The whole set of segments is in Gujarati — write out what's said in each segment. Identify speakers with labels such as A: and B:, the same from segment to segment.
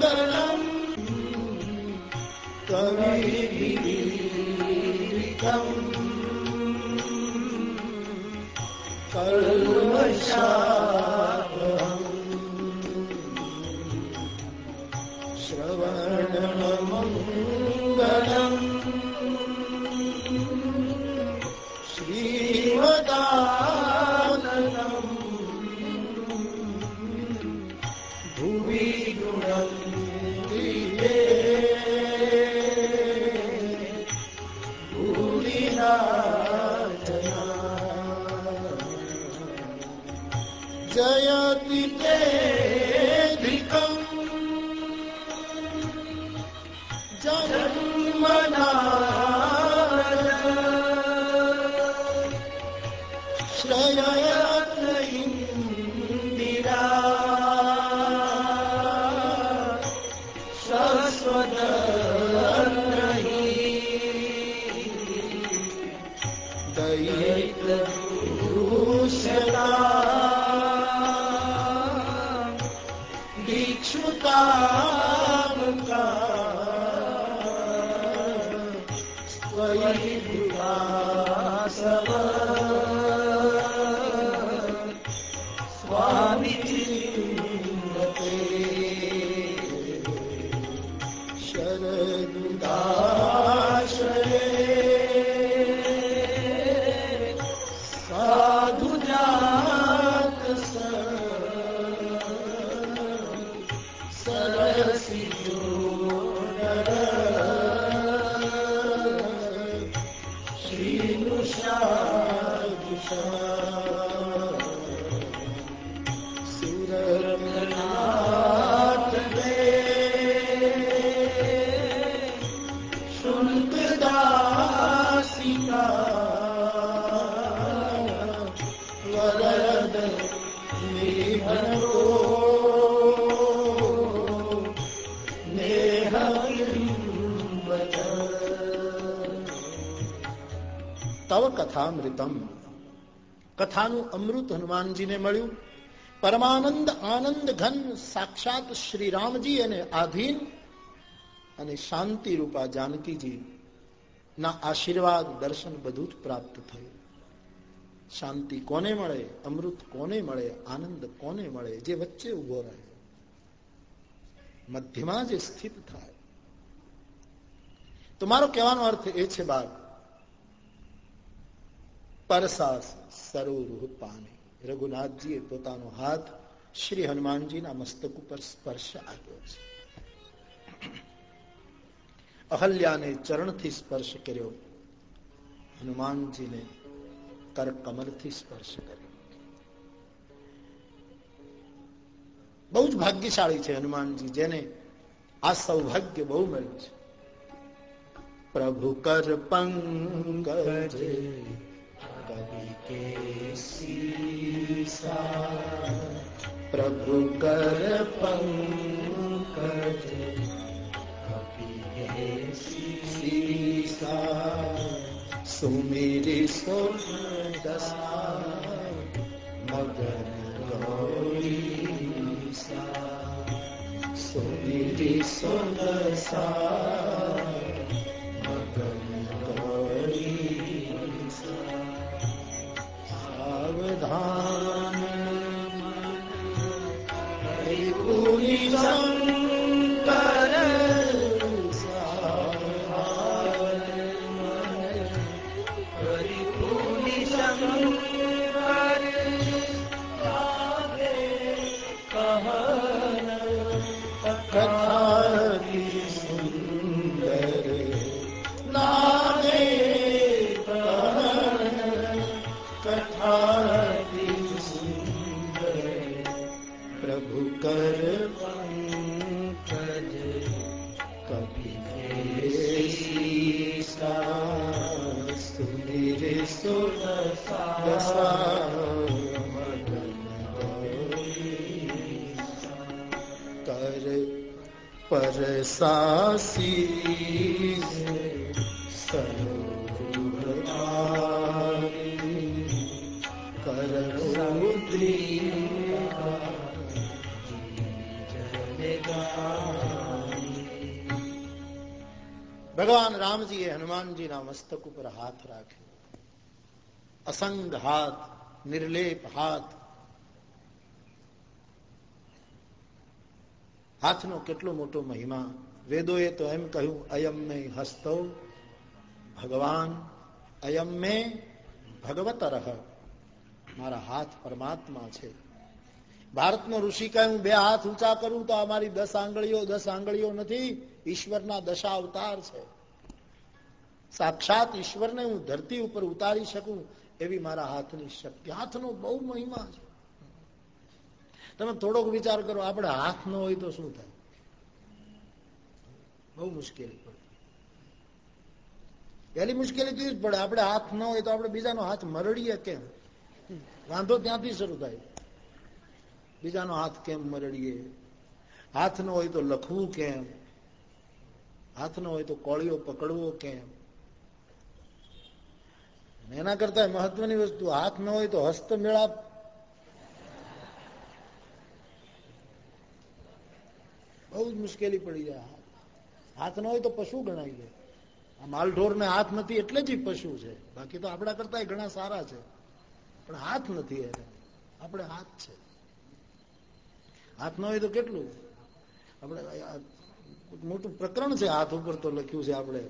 A: मङ्गलम् कविभिरीडितम् कल्मषापहम् તવ કથામૃતમ. કથાનું અમૃત હનુમાનજીને મળ્યું. પરમાનંદ આનંદ ઘન સાક્ષાત શ્રી રામજી અને આધીન અને શાંતિ રૂપા જાનકીજી. ના આશીર્વાદ, દર્શન બધું જ પ્રાપ્ત થયું. શાંતિ કોને મળે, અમૃત કોને મળે, આનંદ કોને મળે, જે વચ્ચે ઊભો રહે. મધ્યમાં જે સ્થિત થાય. તો મારો કહેવાનો અર્થ એ છે બાદ પરસાસ સરોરૂહ પાણી રઘુનાથજીએ પોતાનો હાથ શ્રી હનુમાનજીના મસ્તક ઉપર સ્પર્શ આપ્યો છે અહલ્યાને ચરણથી સ્પર્શ કર્યો હનુમાનજીને કર કમરથી સ્પર્શ કર્યો બહુ જ ભાગ્યશાળી છે હનુમાનજી જેને આ સૌભાગ્ય બહુ મળ્યું છે પ્રભુ કર પંકજ કવિ કે પ્રભુ કર પંકજ કવિ કે સુમેરી સોદસા મગન ગૌરી સુમેરી સોદસા મગન સાવધાન પરસાસી કર ભગવાન રામજીએ હનુમાનજીના મસ્તક ઉપર હાથ રાખ્યો અસંગ હાથ નિર્લેપ હાથ હાથનો કેટલો મોટો મહિમા. વેદોએ તો એમ કહ્યું, અયમ મે હસ્તો ભગવાન, અયમ મે ભગવતરહ. મારા હાથ પરમાત્મા છે. ભારતનો ઋષિ કહ્યું બે હાથ ઊંચા કરું તો અમારી દસ આંગળીઓ દસ આંગળીઓ નથી, ઈશ્વરના દશા અવતાર છે. સાક્ષાત ઈશ્વરને હું ધરતી ઉપર ઉતારી શકું એવી મારા હાથની શક્તિ. હાથનો બહુ મહિમા છે. તમે થોડોક વિચાર કરો, આપણે હાથ ન હોય તો શું થાય? બહુ મુશ્કેલી પડે. પહેલી મુશ્કેલી તો જ પડે, આપણે હાથ ન હોય તો આપણે બીજાનો હાથ મરડીએ કેમ? વાંધો ત્યાંથી શરૂ થાય. બીજાનો હાથ કેમ મરડીએ? હાથ ન હોય તો લખવું કેમ? હાથ ન હોય તો કોળીઓ પકડવો કેમ? એના કરતા મહત્વની વસ્તુ, હાથ ન હોય તો હસ્ત બહુ જ મુશ્કેલી પડી જાય હાથ. હાથ ન હોય તો પશુ ગણાય જાય આ માલઢોર ને હાથ નથી એટલે જ પશુ છે. બાકી તો આપણા કરતા ઘણા સારા છે. પણ હાથ નથી એને. આપણે હાથ છે. હાથ ન હોય તો કેટલું? આપણે મોટું પ્રકરણ છે હાથ ઉપર તો લખ્યું છે આપણે.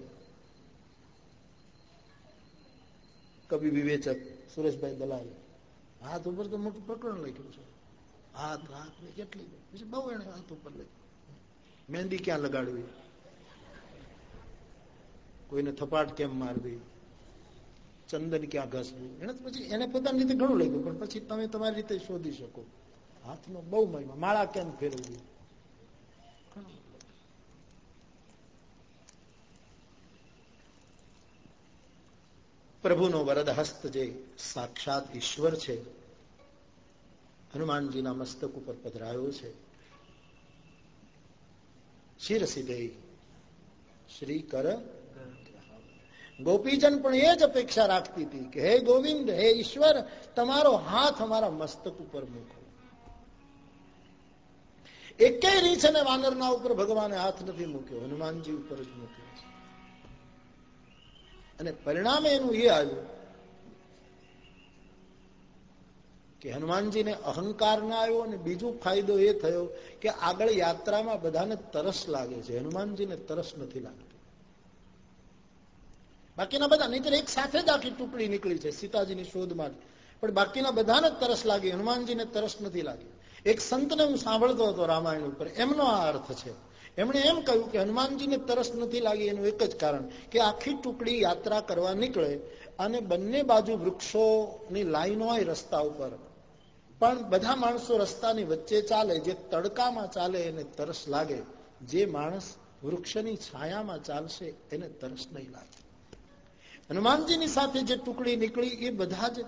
A: કવિ વિવેચક સુરેશભાઈ દલાલ. હાથ ઉપર તો મોટું પ્રકરણ લખ્યું છે. હાથ હાથ કેટલી? બહુ એને હાથ ઉપર લખ્યું. મહેંદી ક્યાં લગાડવી? કોઈને થપાટ કેમ મારવી? ચંદન ક્યાં ઘસવું? એને પછી એને પોતાની રીતે ઘણું લાગ્યું પણ પછી તમે તમારી રીતે શોધી શકો. હાથનો બહુ મહિમા. માળા કેમ ફેરવવી? પ્રભુનો વરદ હસ્ત જે સાક્ષાત ઈશ્વર છે, હનુમાનજીના મસ્તક ઉપર પધરાયો છે. શિર સિદ્ધે શ્રી કર ગોપીજન પણ એ જ અપેક્ષા રાખતી હતી કે, હે ગોવિંદ, હે ઈશ્વર, તમારો હાથ અમારા મસ્તક ઉપર મૂકો. એકે રીછ અને વાનરના ઉપર ભગવાને હાથ નથી મૂક્યો, હનુમાનજી ઉપર જ મૂક્યો અને પરિણામે એનું એ આવ્યું કે હનુમાનજીને અહંકાર ના આવ્યો અને બીજો ફાયદો એ થયો કે આગળ યાત્રામાં બધાને તરસ લાગે છે. હનુમાનજીને તરસ નથી લાગતી. બાકીના બધા નહીં એક સાથે જ આખી ટુકડી નીકળી છે સીતાજીની શોધમાં પણ બાકીના બધાને તરસ લાગી, હનુમાનજીને તરસ નથી લાગી. એક સંતને હું સાંભળતો હતો રામાયણ ઉપર, એમનો આ અર્થ છે. એમણે એમ કહ્યું કે હનુમાનજીને તરસ નથી લાગી, એનું એક જ કારણ કે આખી ટુકડી યાત્રા કરવા નીકળે અને બંને બાજુ વૃક્ષોની લાઈન હોય રસ્તા ઉપર. પણ બધા માણસો રસ્તાની વચ્ચે ચાલે, જે તડકામાં ચાલે એને તરસ લાગે. જે માણસ વૃક્ષની છાયામાં ચાલશે એને તરસ નહીં લાગે. હનુમાનજીની સાથે જે ટુકડી નીકળી, એ બધા જ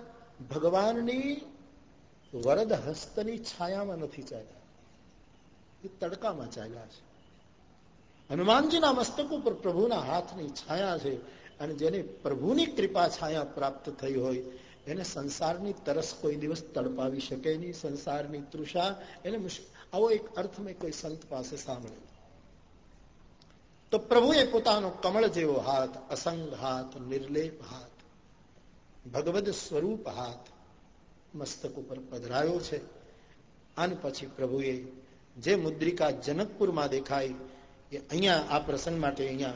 A: ભગવાનની વરદ હસ્તની છાયામાં નથી ચાલ્યા. એ તડકામાં ચાલ્યા છે. હનુમાનજીના મસ્તક ઉપર પ્રભુના હાથની છાયા છે અને જેને પ્રભુની કૃપા છાયા પ્રાપ્ત થઈ હોય એને સંસારની તરસ કોઈ દિવસ તડપાવી શકે નહીં, સંસારની તૃષા એને આવો એક અર્થ મેં કોઈ સંત પાસે સાંભળ્યો. તો પ્રભુએ પોતાનો કમળ જેવો હાથ, અસંગ હાથ, નિર્લેપ હાથ, ભગવદ સ્વરૂપ હાથ મસ્તક ઉપર પધરાયો છે. અને પછી પ્રભુએ જે મુદ્રિકા જનકપુરમાં દેખાય એ અહીંયા આ પ્રસંગ માટે અહીંયા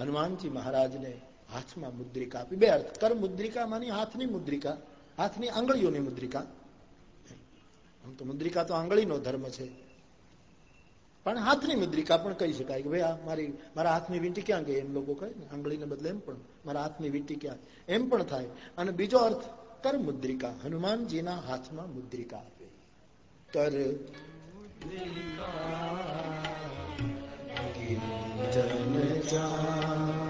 A: હનુમાનજી મહારાજને હાથમાં મુદ્રિકા આપી. બે અર્થ. કર મુદ્રિકા માની હાથની મુદ્રિકા, હાથની આંગળીઓની મુદ્રિકા. આમ તો મુદ્રિકા તો આંગળીનો ધર્મ છે. પણ હાથની મુદ્રિકા પણ કહી શકાય કે ભાઈ આ મારી, મારા હાથની વીંટી ક્યાં ગઈ? એમ લોકો કહે ને. આંગળીને બદલે એમ પણ. મારા હાથની વીંટી ક્યાં? એમ પણ થાય. અને બીજો અર્થ, કર મુદ્રિકા. હનુમાનજીના હાથમાં મુદ્રિકા આપે. કર જન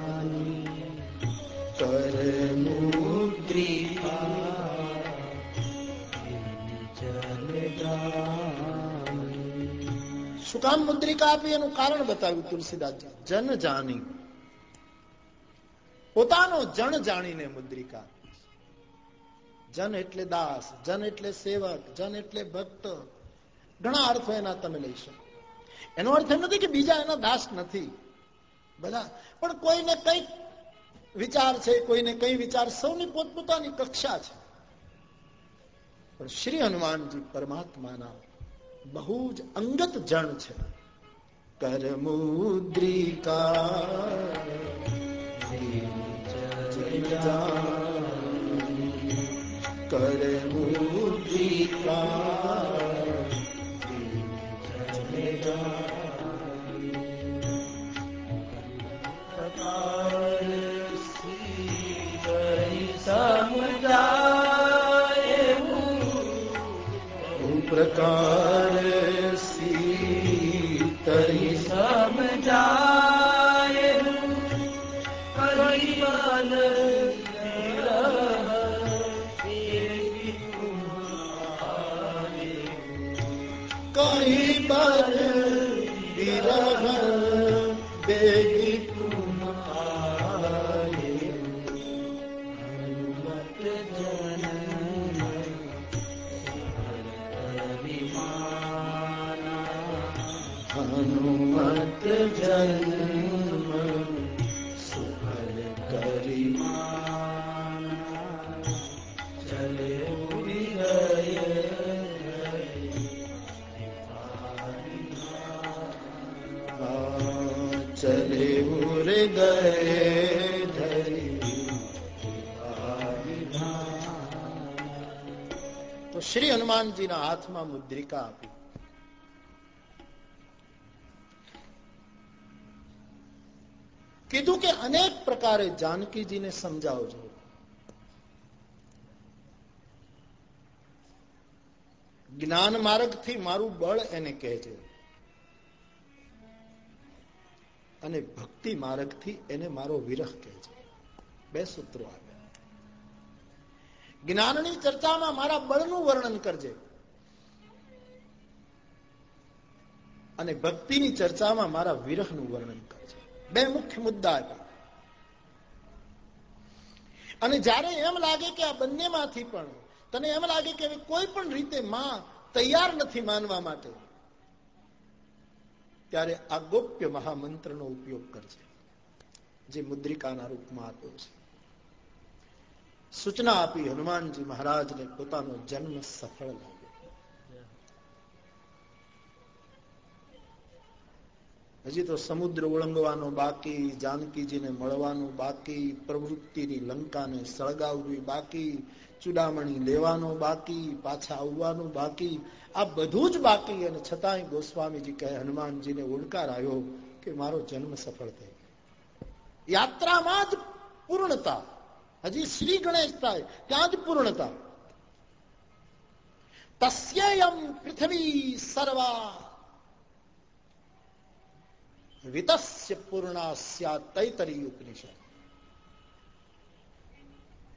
A: કર મુદ્રિકા શું કામ મુદ્રિકા આપી એનું કારણ બતાવ્યું તુલસીદાસજી જન જાણી. પોતાનો જણ જાણીને મુદ્રિકા. જન એટલે દાસ જન એટલે સેવક જન એટલે ભક્ત. ઘણા અર્થો એના તમે લઈ શકો. એનો અર્થ એમ નથી કે બીજા એના દાસ નથી. બધા. પણ કોઈને કંઈક વિચાર છે, કોઈને કઈ વિચાર, સૌની પોતપોતાની કક્ષા છે. પણ શ્રી હનુમાનજી પરમાત્માના બહુ જ અંગત જણ છે. કરમુદ્રિકા. કરે પ્રકાર હનુમાનજીના હાથમાં મુદ્રિકા આપી. કીધું કે અનેક પ્રકારે જાનકીજીને સમજાવજો જ્ઞાન માર્ગથી મારું બળ એને કહેજે અને ભક્તિ માર્ગથી એને મારો વિરહ કહેજે બે સૂત્રો આવ્યા જ્ઞાનની ચર્ચામાં મારા બળનું વર્ણન કરજે. અને ભક્તિની ચર્ચામાં મારા વિરહનું વર્ણન કરજે. બે મુખ્ય મુદ્દા આપ્યા અને જ્યારે એમ લાગે કે આ બંનેમાંથી પણ, તને એમ લાગે કે કોઈ પણ રીતે માં તૈયાર નથી માનવા માટે, ત્યારે આ ગોપ્ય મહામંત્રનો ઉપયોગ કરજે, જે મુદ્રિકાના રૂપમાં આપ્યો છે. સૂચના આપી હનુમાનજી મહારાજને પોતાનો જન્મ સફળ લાગ્યો. હજી તો સમુદ્ર ઓળંગવાનો બાકી, જાનકીજીને મળવાનું બાકી, પ્રવૃત્તિની લંકાને સળગાવવી બાકી, ચુડામણી લેવાનો બાકી, પાછા આવવાનું બાકી, આ બધું જ બાકી અને છતાંય ગોસ્વામીજી કહે, હનુમાનજીને ઓળકાર આવ્યો કે મારો જન્મ સફળ થઈ યાત્રામાં જ પૂર્ણતા હજી શ્રી ગણેશ થાય ત્યાં જ પૂર્ણતા તસ્યયમ પૃથ્વી સર્વા વિતસ્ય પૂર્ણા સ્યા તૈતરી ઉપનિષદ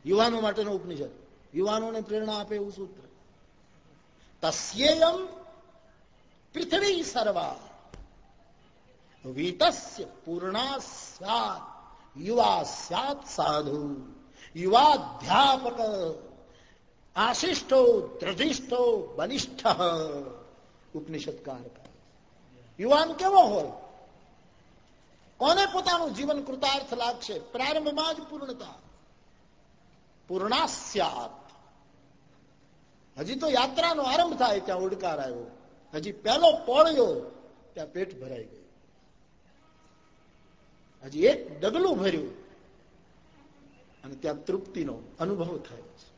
A: યુવાનો માટેનો ઉપનિષદ યુવાનોને પ્રેરણા આપે એવું સૂત્ર તસ્યેયમ પૃથ્વી સર્વા વીતસ્ય પૂર્ણા સ્યાત યુવા સ્યાત સાધુ યુવાધ્યાપક આશિષ્ટો દ્રઢિષ્ઠો બલિષ્ઠ ઉપનિષદકાર યુવાન કેવો હોય કોને પોતાનું જીવન કૃતાર્થ લાગશે પ્રારંભમાં જ પૂર્ણતા પૂર્ણાસ્યાત હજી તો યાત્રાનો આરંભ થાય ત્યાં ઉડકાર આવ્યો હજી પહેલો પોળ્યો ત્યાં પેટ ભરાઈ ગયું હજી એક ડગલું ભર્યું અને ત્યાં તૃપ્તિનો અનુભવ થયો છે.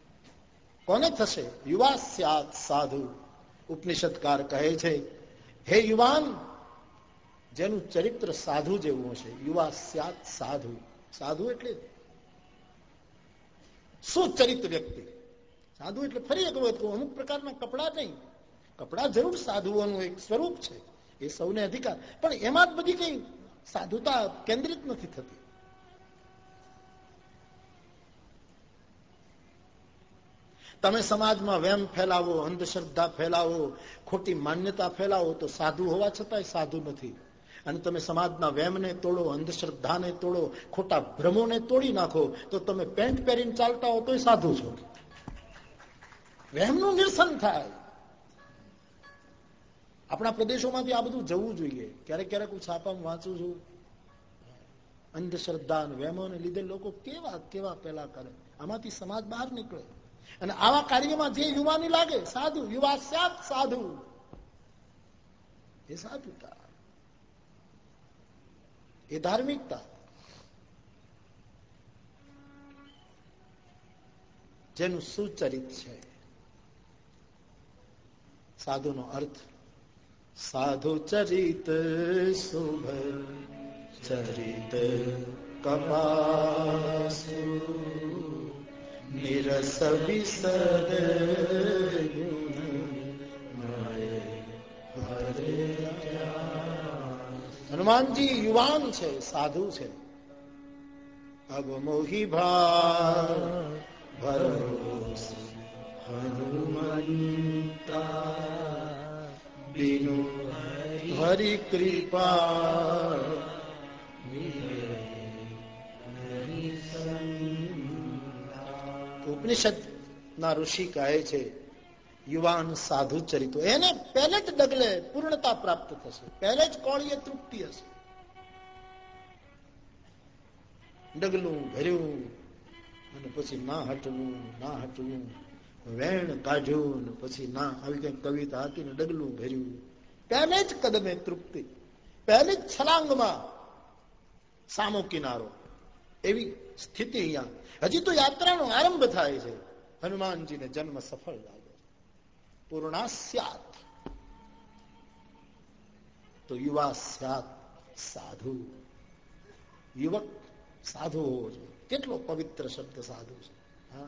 A: કોને થશે? યુવા સ્યાત સાધુ ઉપનિષદકાર કહે છે, હે યુવાન, જેનું ચરિત્ર સાધુ જેવું હશે. યુવા સ્યાત સાધુ. સાધુ એટલે સુચરિત વ્યક્તિ. સાધુ એટલે ફરી એક વખત અમુક પ્રકારના કપડા નહીં. કપડા જરૂર સાધુઓનું એક સ્વરૂપ છે. એ સૌને અધિકાર. પણ એમાં જ બધી કઈ સાધુતા કેન્દ્રિત નથી થતી. તમે સમાજમાં વેમ ફેલાવો, અંધશ્રદ્ધા ફેલાવો, ખોટી માન્યતા ફેલાવો, તો સાધુ હોવા છતાંય સાધુ નથી. અને તમે સમાજના વેમને તોડો, અંધશ્રદ્ધાને તોડો, ખોટા ભ્રમોને તોડી નાખો, તો તમે પેન્ટ પહેરીને ચાલતા હો તોય સાધુ છો. વહેમનું નિરસન થાય. આપણા પ્રદેશોમાંથી આ બધું જવું જોઈએ. ક્યારેક ક્યારેક હું છાપામાં વાંચું છું. અંધશ્રદ્ધા વેમોને લીધે લોકો કેવા કેવા પેલા કરે. આમાંથી સમાજ બહાર નીકળે. અને આવા કાર્યમાં જે યુવાની લાગે, સાધુ, યુવા સાધુ. એ સાધુતા. એ ધાર્મિકતા. જેનું સુચરિત છે. સાધુનો અર્થ, સાધુ ચરિત શુભ, ચરિત કપાસુ. નિરસ વિસર હનુમાનજી યુવાન છે સાધુ છે અબ મોહી ભા ભરોસ હનુમંતા બિનુ હરી કૃપા ઉપનિષદ ના ઋષિ કહે છે, યુવાન સાધુ ચરિત્રો એને પહેલે જ ડગલે પૂર્ણતા પ્રાપ્ત થશે. પહેલે જ કોળીએ તૃપ્તિ હશે. ડગલું, ભર્યું, અને પછી ના હટવું ના હટવું, વેણ કાઢ્યું પછી ના, આવી કઈ કવિતા હતી ને ડગલું ભર્યું. પહેલે જ કદમે તૃપ્તિ. પહેલી જ છલાંગમાં સામો કિનારો. એવી સ્થિતિ અહીંયા. હજી તો યાત્રાનો આરંભ થાય છે. હનુમાનજીને જન્મ સફળ લાગે પૂર્ણાસ્યાત તો યુવા સ્યાત સાધુ. યુવક સાધુ હોવો જોઈએ. કેટલો પવિત્ર શબ્દ સાધુ છે. હા?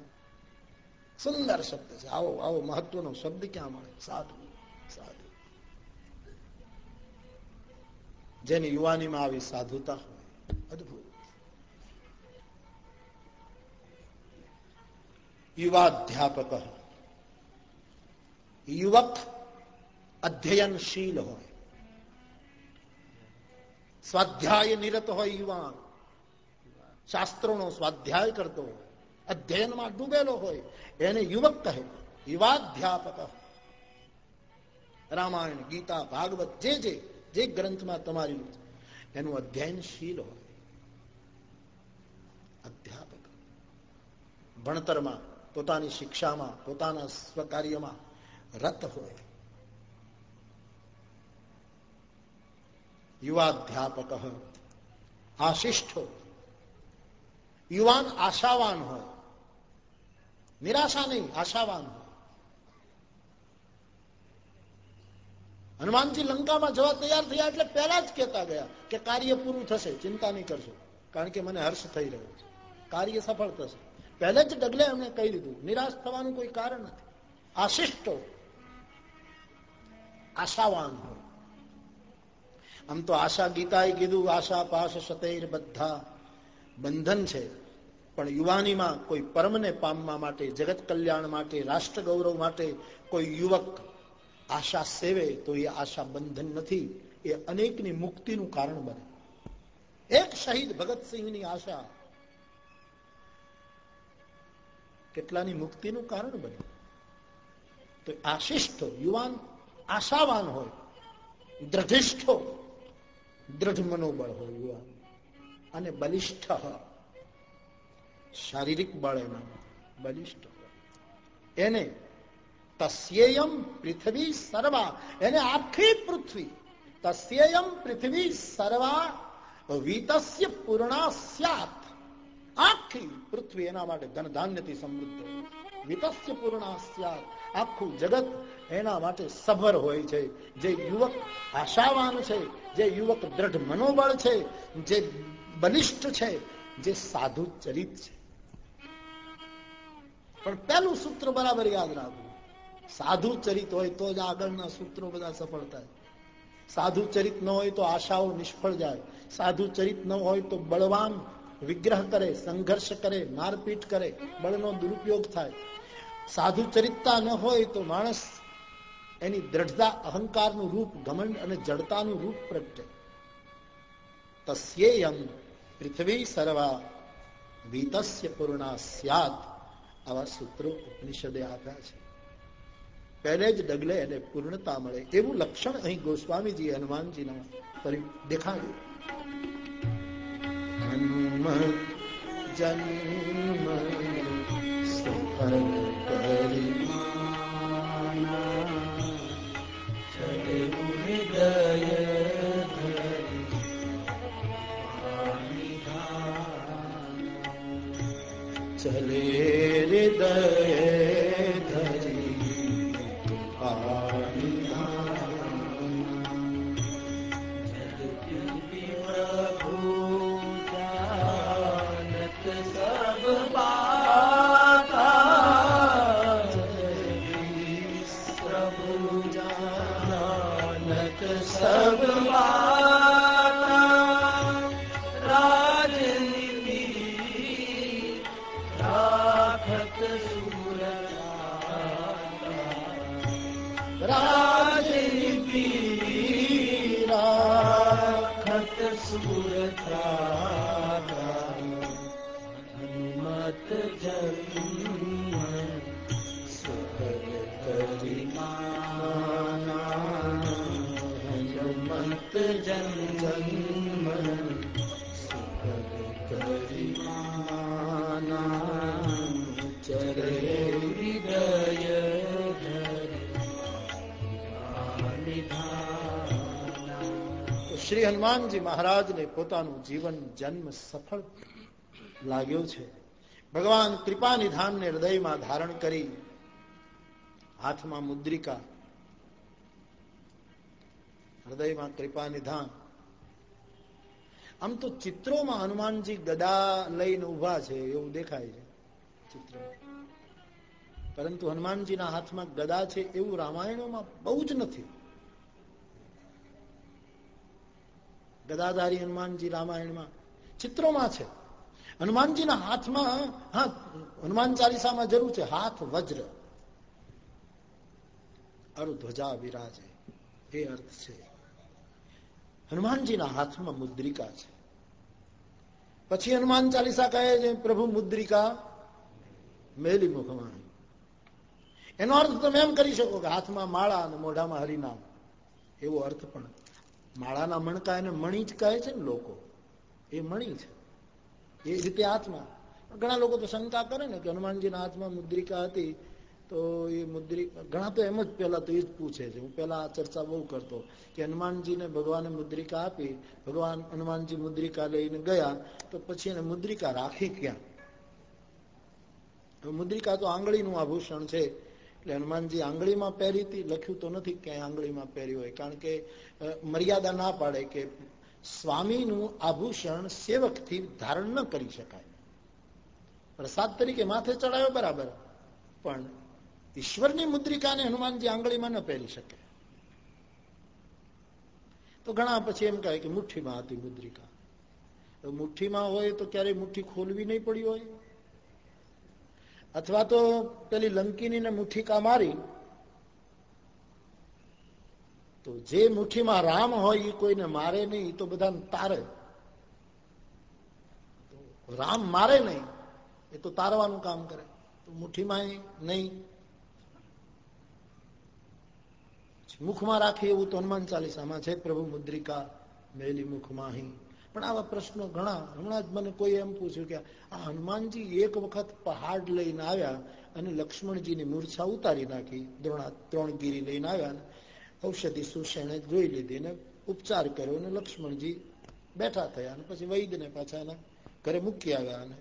A: સુંદર શબ્દ છે. આવો આવો મહત્વનો શબ્દ ક્યાં મળે? સાધુ સાધુ. જેની યુવાનીમાં આવી સાધુતા હોય, અદભુત. યુવાધ્યાપક. યુવક અધ્યયનશીલ હોય. સ્વાધ્યાય નિરત હોય યુવાન. શાસ્ત્રોનો સ્વાધ્યાય કરતો હોય. અધ્યયનમાં ડૂબેલો હોય. એને યુવક કહે. યુવાધ્યાપક. રામાયણ, ગીતા, ભાગવત, જે જે જે ગ્રંથમાં તમારી એનું અધ્યયનશીલ હોય. અધ્યાપક. ભણતરમાં પોતાની શિક્ષામાં, પોતાના સ્વકાર્યમાં રત હોય. યુવાધ્યાપક આશિષ્ઠ યુવાન આશાવાન હોય, નિરાશા નહીં, આશાવાન હોય. હનુમાનજી લંકામાં જવા તૈયાર થયા એટલે પહેલા જ કહેતા ગયા કે કાર્ય પૂરું થશે, ચિંતા નહીં કરશો, કારણ કે મને હર્ષ થઈ રહ્યો છે. કાર્ય સફળ થશે. પહેલે જ ડગલે એમણે કહી દીધું. નિરાશ થવાનું કોઈ કારણ નથી. આશિષ્ટ આશાવાન હોય આમ તો આશા ગીતાએ કીધું, આશા પાસ સતૈર બધા બંધન છે. પણ યુવાનીમાં કોઈ પરમને પામવા માટે, જગત કલ્યાણ માટે, રાષ્ટ્ર ગૌરવ માટે કોઈ યુવક આશા સેવે, તો એ આશા બંધન નથી. એ અનેકની મુક્તિનું કારણ બને. એક શહીદ ભગતસિંહની આશા કેટલાની મુક્તિનું કારણ બને તો આશિષ્ઠ યુવાન, આશાવાન હોય, દ્રઢિષ્ઠો દ્રઢ મનોબળ હોય યુવાન, અને બલિષ્ઠ શારીરિક બળ એમાં બલિષ્ઠ એને તસ્યેયમ પૃથ્વી સર્વા, એને આખી પૃથ્વી તસ્યેયમ પૃથ્વી સર્વા, વીતસ્ય પૂર્ણા સ્યાત. આખી પૃથ્વી એના માટે ધન ધાન્યથી સમૃદ્ધ વિપસ્ય પૂર્ણ આખું જગત એના માટે સભર હોય છે જે યુવક આશાવાન છે જે યુવક દ્રઢ મનોબળ છે જે બલિષ્ઠ છે જે સાધુ ચરિત છે પણ પેલું સૂત્ર બરાબર યાદ રાખવું. સાધુ ચરિત હોય તો જ આગળના સૂત્રો બધા સફળ થાય. સાધુ ચરિત ન હોય તો આશાઓ નિષ્ફળ જાય. સાધુ ચરિત ન હોય તો બળવાન વિગ્રહ કરે, સંઘર્ષ કરે, મારપીટ કરે, બળનો દુરુપયોગ થાય. સાધુ ચરિતતા ન હોય તો માણસ એની દ્રઢતા, અહંકારનું રૂપ, ઘમંડ અને જડતાનું રૂપ પ્રગટે. તસ્યેયમ પૃથ્વી સર્વા વીતસ્ય પૂર્ણા સ્યાત. આવા સૂત્રો ઉપનિષદે આપ્યા છે. પહેલે જ ડગલે એને પૂર્ણતા મળે. એવું લક્ષણ અહીં ગોસ્વામીજી હનુમાનજીના દેખાડ્યું. હનુમત જન્મ સફળ કરી ચલે હૃદય શ્રી હનુમાનજી મહારાજને પોતાનું જીવન જન્મ સફળ લાગ્યો છે. ભગવાન કૃપા નિધાનને હૃદયમાં ધારણ કરી, હાથમાં મુદ્રિકા, હૃદયમાં કૃપા નિધાન. આમ તો ચિત્રોમાં હનુમાનજી ગદા લઈને ઊભા છે, એવું દેખાય છે ચિત્ર પરંતુ હનુમાનજીના હાથમાં ગદા છે એવું રામાયણોમાં બહુ જ નથી. ગદાધારી હનુમાનજી રામાયણમાં ચિત્રોમાં છે. હનુમાનજીના હાથમાં, હા, હનુમાન ચાલીસામાં જરૂર છે, હાથ, વજ્ર. અરુ ધ્વજા વિરાજે, એ અર્થ છે. હનુમાનજીના હાથમાં મુદ્રિકા છે. પછી હનુમાન ચાલીસા કહે છે, પ્રભુ, મુદ્રિકા મેલી મુખમાં એનો અર્થ તમે એમ કરી શકો કે હાથમાં માળા અને મોઢામાં હરિનામ. એવો અર્થ પણ માળાના મણકા એને મણી જ કહે છે ને લોકો. એ મણી છે એ રીતે આત્મા. ઘણા લોકો તો શંકા કરે ને કે હનુમાનજીના હાથમાં મુદ્રિકા હતી, તો એ મુદ્રિકા ઘણા તો એમ જ પેલા તો એ જ પૂછે છે. હું પેલા આ ચર્ચા બહુ કરતો કે હનુમાનજીને ભગવાને મુદ્રિકા આપી, ભગવાન હનુમાનજી મુદ્રિકા લઈને ગયા, તો પછી એને મુદ્રિકા રાખી ક્યાં? મુદ્રિકા તો આંગળીનું આભૂષણ છે. એટલે હનુમાનજી આંગળીમાં પહેરી હતી, લખ્યું તો નથી ક્યાંય આંગળીમાં પહેરી હોય. કારણ કે મર્યાદા ના પાડે કે સ્વામીનું આભૂષણ સેવકથી ધારણ ન કરી શકાય. પ્રસાદ તરીકે માથે ચડાયો બરાબર, પણ ઈશ્વરની મુદ્રિકાને હનુમાનજી આંગળીમાં ન પહેરી શકે. તો ઘણા પછી એમ કહે કે મુઠ્ઠીમાં હતી મુદ્રિકા. મુઠ્ઠીમાં હોય તો ક્યારેય મુઠ્ઠી ખોલવી નહીં પડી હોય. અથવા તો પેલી લંકીની ને મુઠ્ઠીકા મારી તો જે મુઠ્ઠીમાં રામ હોય એ કોઈને મારે નહીં તો બધાને તારે. રામ મારે નહીં, એ તો તારવાનું કામ કરે. તો મુઠ્ઠીમાં નહીં. મુખમાં રાખી એવું તો હનુમાન ચાલીસામાં છે, પ્રભુ મુદ્રિકા મેલી મુખમાં પણ આવા પ્રશ્નો ઘણા. હમણાં જ મને કોઈ એમ પૂછ્યું કે આ હનુમાનજી એક વખત પહાડ લઈને આવ્યા અને લક્ષ્મણજીની મૂર્છા ઉતારી નાખી, દ્રોણા ત્રણગીરી લઈને આવ્યા ઔષધિ સુષેણે જોઈ લીધી ને ઉપચાર કર્યો ને લક્ષ્મણજી બેઠા થયા ને પછી વૈદને પાછા એના ઘરે મૂકી આવ્યા અને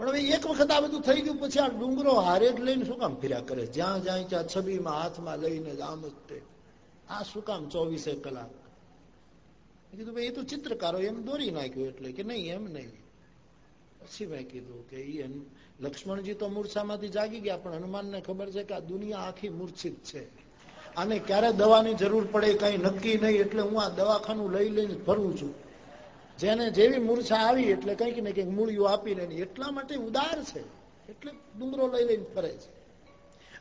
A: પણ હવે એક વખત આ બધું થઈ ગયું, પછી આ ડુંગરો હારે જ લઈને શું કામ ફર્યા કરે? જ્યાં જ્યાં ત્યાં છબીમાં હાથમાં લઈને આમ જ તે. આ શું કામ ચોવીસે કલાક? કીધું, ભાઈ, એ તો ચિત્રકારો એમ દોરી નાખ્યું એટલે કે નહીં, એમ નહીં. પછી મેં કીધું કે એ લક્ષ્મણજી તો મૂર્છામાંથી જાગી ગયા, પણ હનુમાનને ખબર છે કે આ દુનિયા આખી મૂર્છિત છે. આને ક્યારે દવાની જરૂર પડે કઈ નક્કી નહીં એટલે હું આ દવાખાનું લઈ લઈને ફરું છું. જેને જેવી મૂર્છા આવી એટલે કંઈક ને કંઈક મૂળિયું આપીને એટલા માટે ઉદાર છે. એટલે ડુંગરો લઈ લઈને ફરે છે.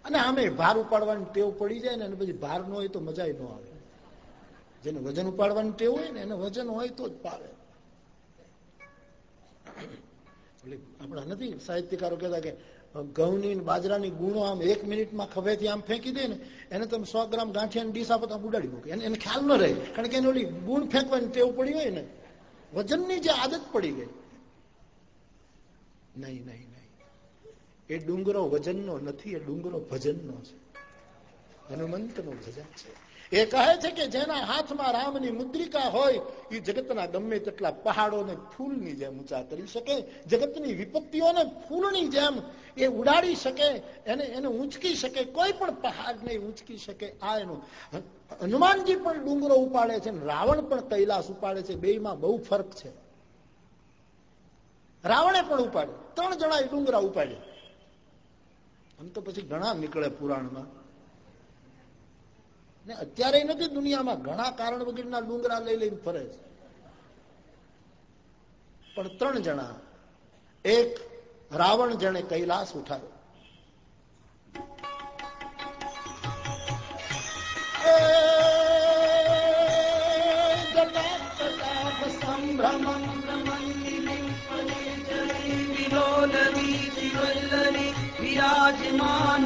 A: અને આમે ભાર ઉપાડવાની ટેવ પડી જાય ને અને પછી ભાર ન હોય તો મજા ન આવે. જેને વજન ઉપાડવાની ટેવ હોય ને એને વજન હોય તો જ પાવે એટલે આપણા નથી સાહિત્યકારો કહેતા કે ઘઉંની બાજરાની ગુણો આમ એક મિનિટમાં ખભેથી આમ ફેંકી દે ને, એને તમે સો ગ્રામ ગાંઠિયા ડીશ આપો તો ઉડાડી મૂકે. એને ખ્યાલ ન રહે. કારણ કે એની ઓલી ગુણ ફેંકવાની ટેવ પડી હોય ને, વજનની જે આદત પડી ગઈ. નહીં નહીં નહીં. એ ડુંગરો વજનનો નથી, એ ડુંગરો ભજનનો છે. હનુમંતનો ભજન છે. એ કહે છે કે જેના હાથમાં રામની મુદ્રિકા હોય એ જગતના ગમે તેટલા પહાડોને ફૂલની જેમ ઊંચા કરી શકે, જગતની વિપત્તિઓને ફૂલની જેમ એ ઉડાડી શકે, એને એને ઊંચકી શકે, કોઈ પણ પહાડને ઊંચકી શકે, આ એનું હનુમાનજી પણ ડુંગરો ઉપાડે છે રાવણ પણ કૈલાસ ઉપાડે છે બેમાં બહુ ફરક છે. રાવણે પણ ઉપાડે ત્રણ જણા એ ડુંગરા ઉપાડે આમ તો પછી ઘણા નીકળે પુરાણમાં. ને અત્યારે નથી, દુનિયામાં ઘણા કારણ વગેરેના ડુંગરા લઈ લઈને ફરે છે. પણ ત્રણ જણા, એક રાવણ જેને કૈલાસ ઉઠાવ્યો.
B: વિરાજમાન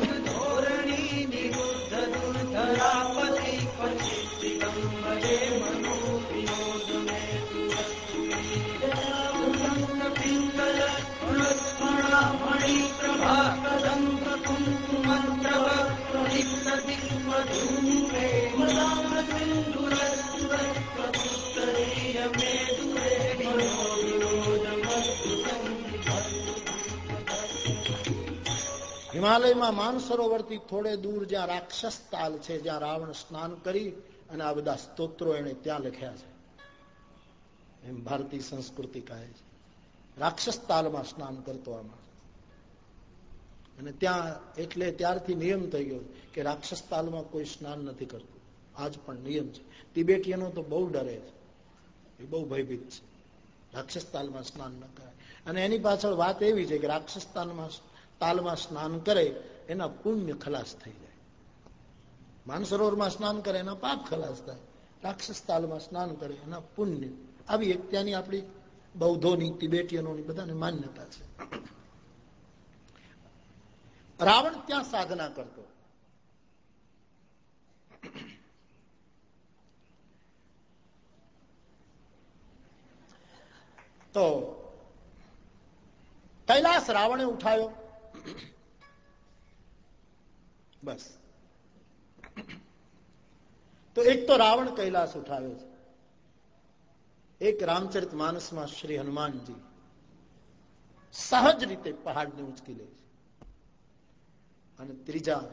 A: હિમાલયમાં માનસરોવરથી થોડે દૂર જ્યાં રાક્ષસ તાલ છે, જ્યાં રાવણ સ્નાન કરી અને આ બધા સ્તોત્રો એને ત્યાં લખ્યા છે. એમ ભારતીય સંસ્કૃતિ કહે છે. રાક્ષસ તાલમાં સ્નાન કરતો આમાં. અને ત્યાં, એટલે ત્યારથી નિયમ થઈ ગયો કે રાક્ષસ તાલમાં કોઈ સ્નાન નથી કરતું. આજ પણ નિયમ છે. તિબેટીયનો તો બહુ ડરે છે. એ બહુ ભયભીત છે. રાક્ષસ તાલમાં સ્નાન ન કરાય. અને એની પાછળ વાત એવી છે કે રાક્ષસ તાલમાં તાલમાં સ્નાન કરે, એના પુણ્ય ખલાસ થઈ જાય. માનસરોવરમાં સ્નાન કરે, એના પાપ ખલાસ થાય. રાક્ષસ તાલમાં સ્નાન કરે, એના પુણ્ય. આવી એક ત્યાંની આપણી બૌદ્ધોની, તિબેટીયનોની બધાને માન્યતા છે. રાવણ ત્યાં સાધના કરતો. તો કૈલાસ રાવણે ઉઠાયો. બસ. તો એક તો રાવણ કૈલાસ ઉઠાવ્યો છે. એક રામચરિત માનસમાં શ્રી હનુમાનજી સહજ રીતે પહાડને ઉંચકી લે છે. અને ત્રીજા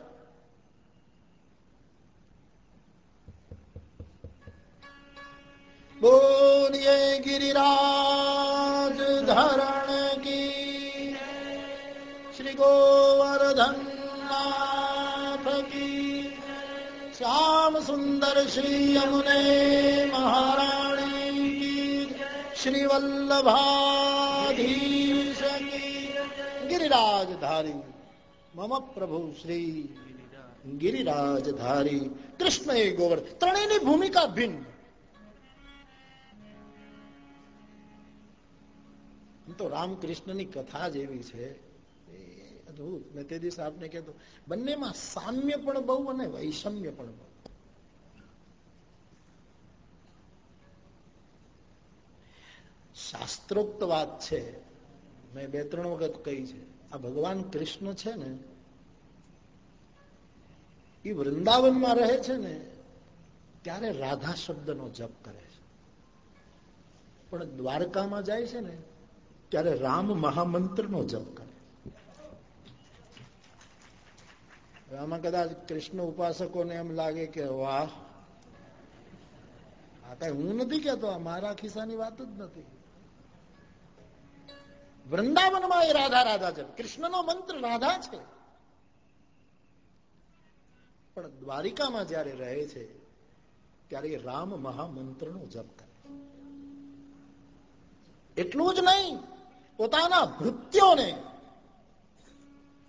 A: બોલીએ ગિરિરાજ ધરણ કી, શ્રી ગોવર્ધન કી, શ્યામ સુંદર શ્રી યમુને મહારાણી શ્રી વલ્લભાધીશ ગિરિરાજધારી મમ પ્રભુ શ્રી ગિરિરાજધારી કૃષ્ણ એ ગોવર ત્રણેયની ભૂમિકા ભિન્ન તો રામકૃષ્ણની કથા જ એવી છે અદભુત મેં તે દિવસે આપને કહેતો બંનેમાં સામ્ય પણ બહુ અને વૈષમ્ય પણ બહુ શાસ્ત્રોક્ત વાત છે મેં બે ત્રણ વખત કહી છે આ ભગવાન કૃષ્ણ છે ને એ વૃંદાવનમાં રહે છે ને, ત્યારે રાધા શબ્દનો જપ કરે છે. પણ દ્વારકામાં જાય છે ને, ત્યારે રામ મહામંત્રનો જપ કરે. આમાં કદાચ કૃષ્ણ ઉપાસકોને એમ લાગે કે વાહ, આ કઈ હું નથી કેતો મારા ખિસ્સાની વાત જ નથી. વૃંદાવનમાં એ રાધા રાધા છે. કૃષ્ણનો મંત્ર રાધા છે. પણ દ્વારિકામાં જયારે રહે છે, ત્યારે એ રામ મહામંત્રનો જપ કરે. એટલું જ નહીં, પોતાના ભૃત્યોને,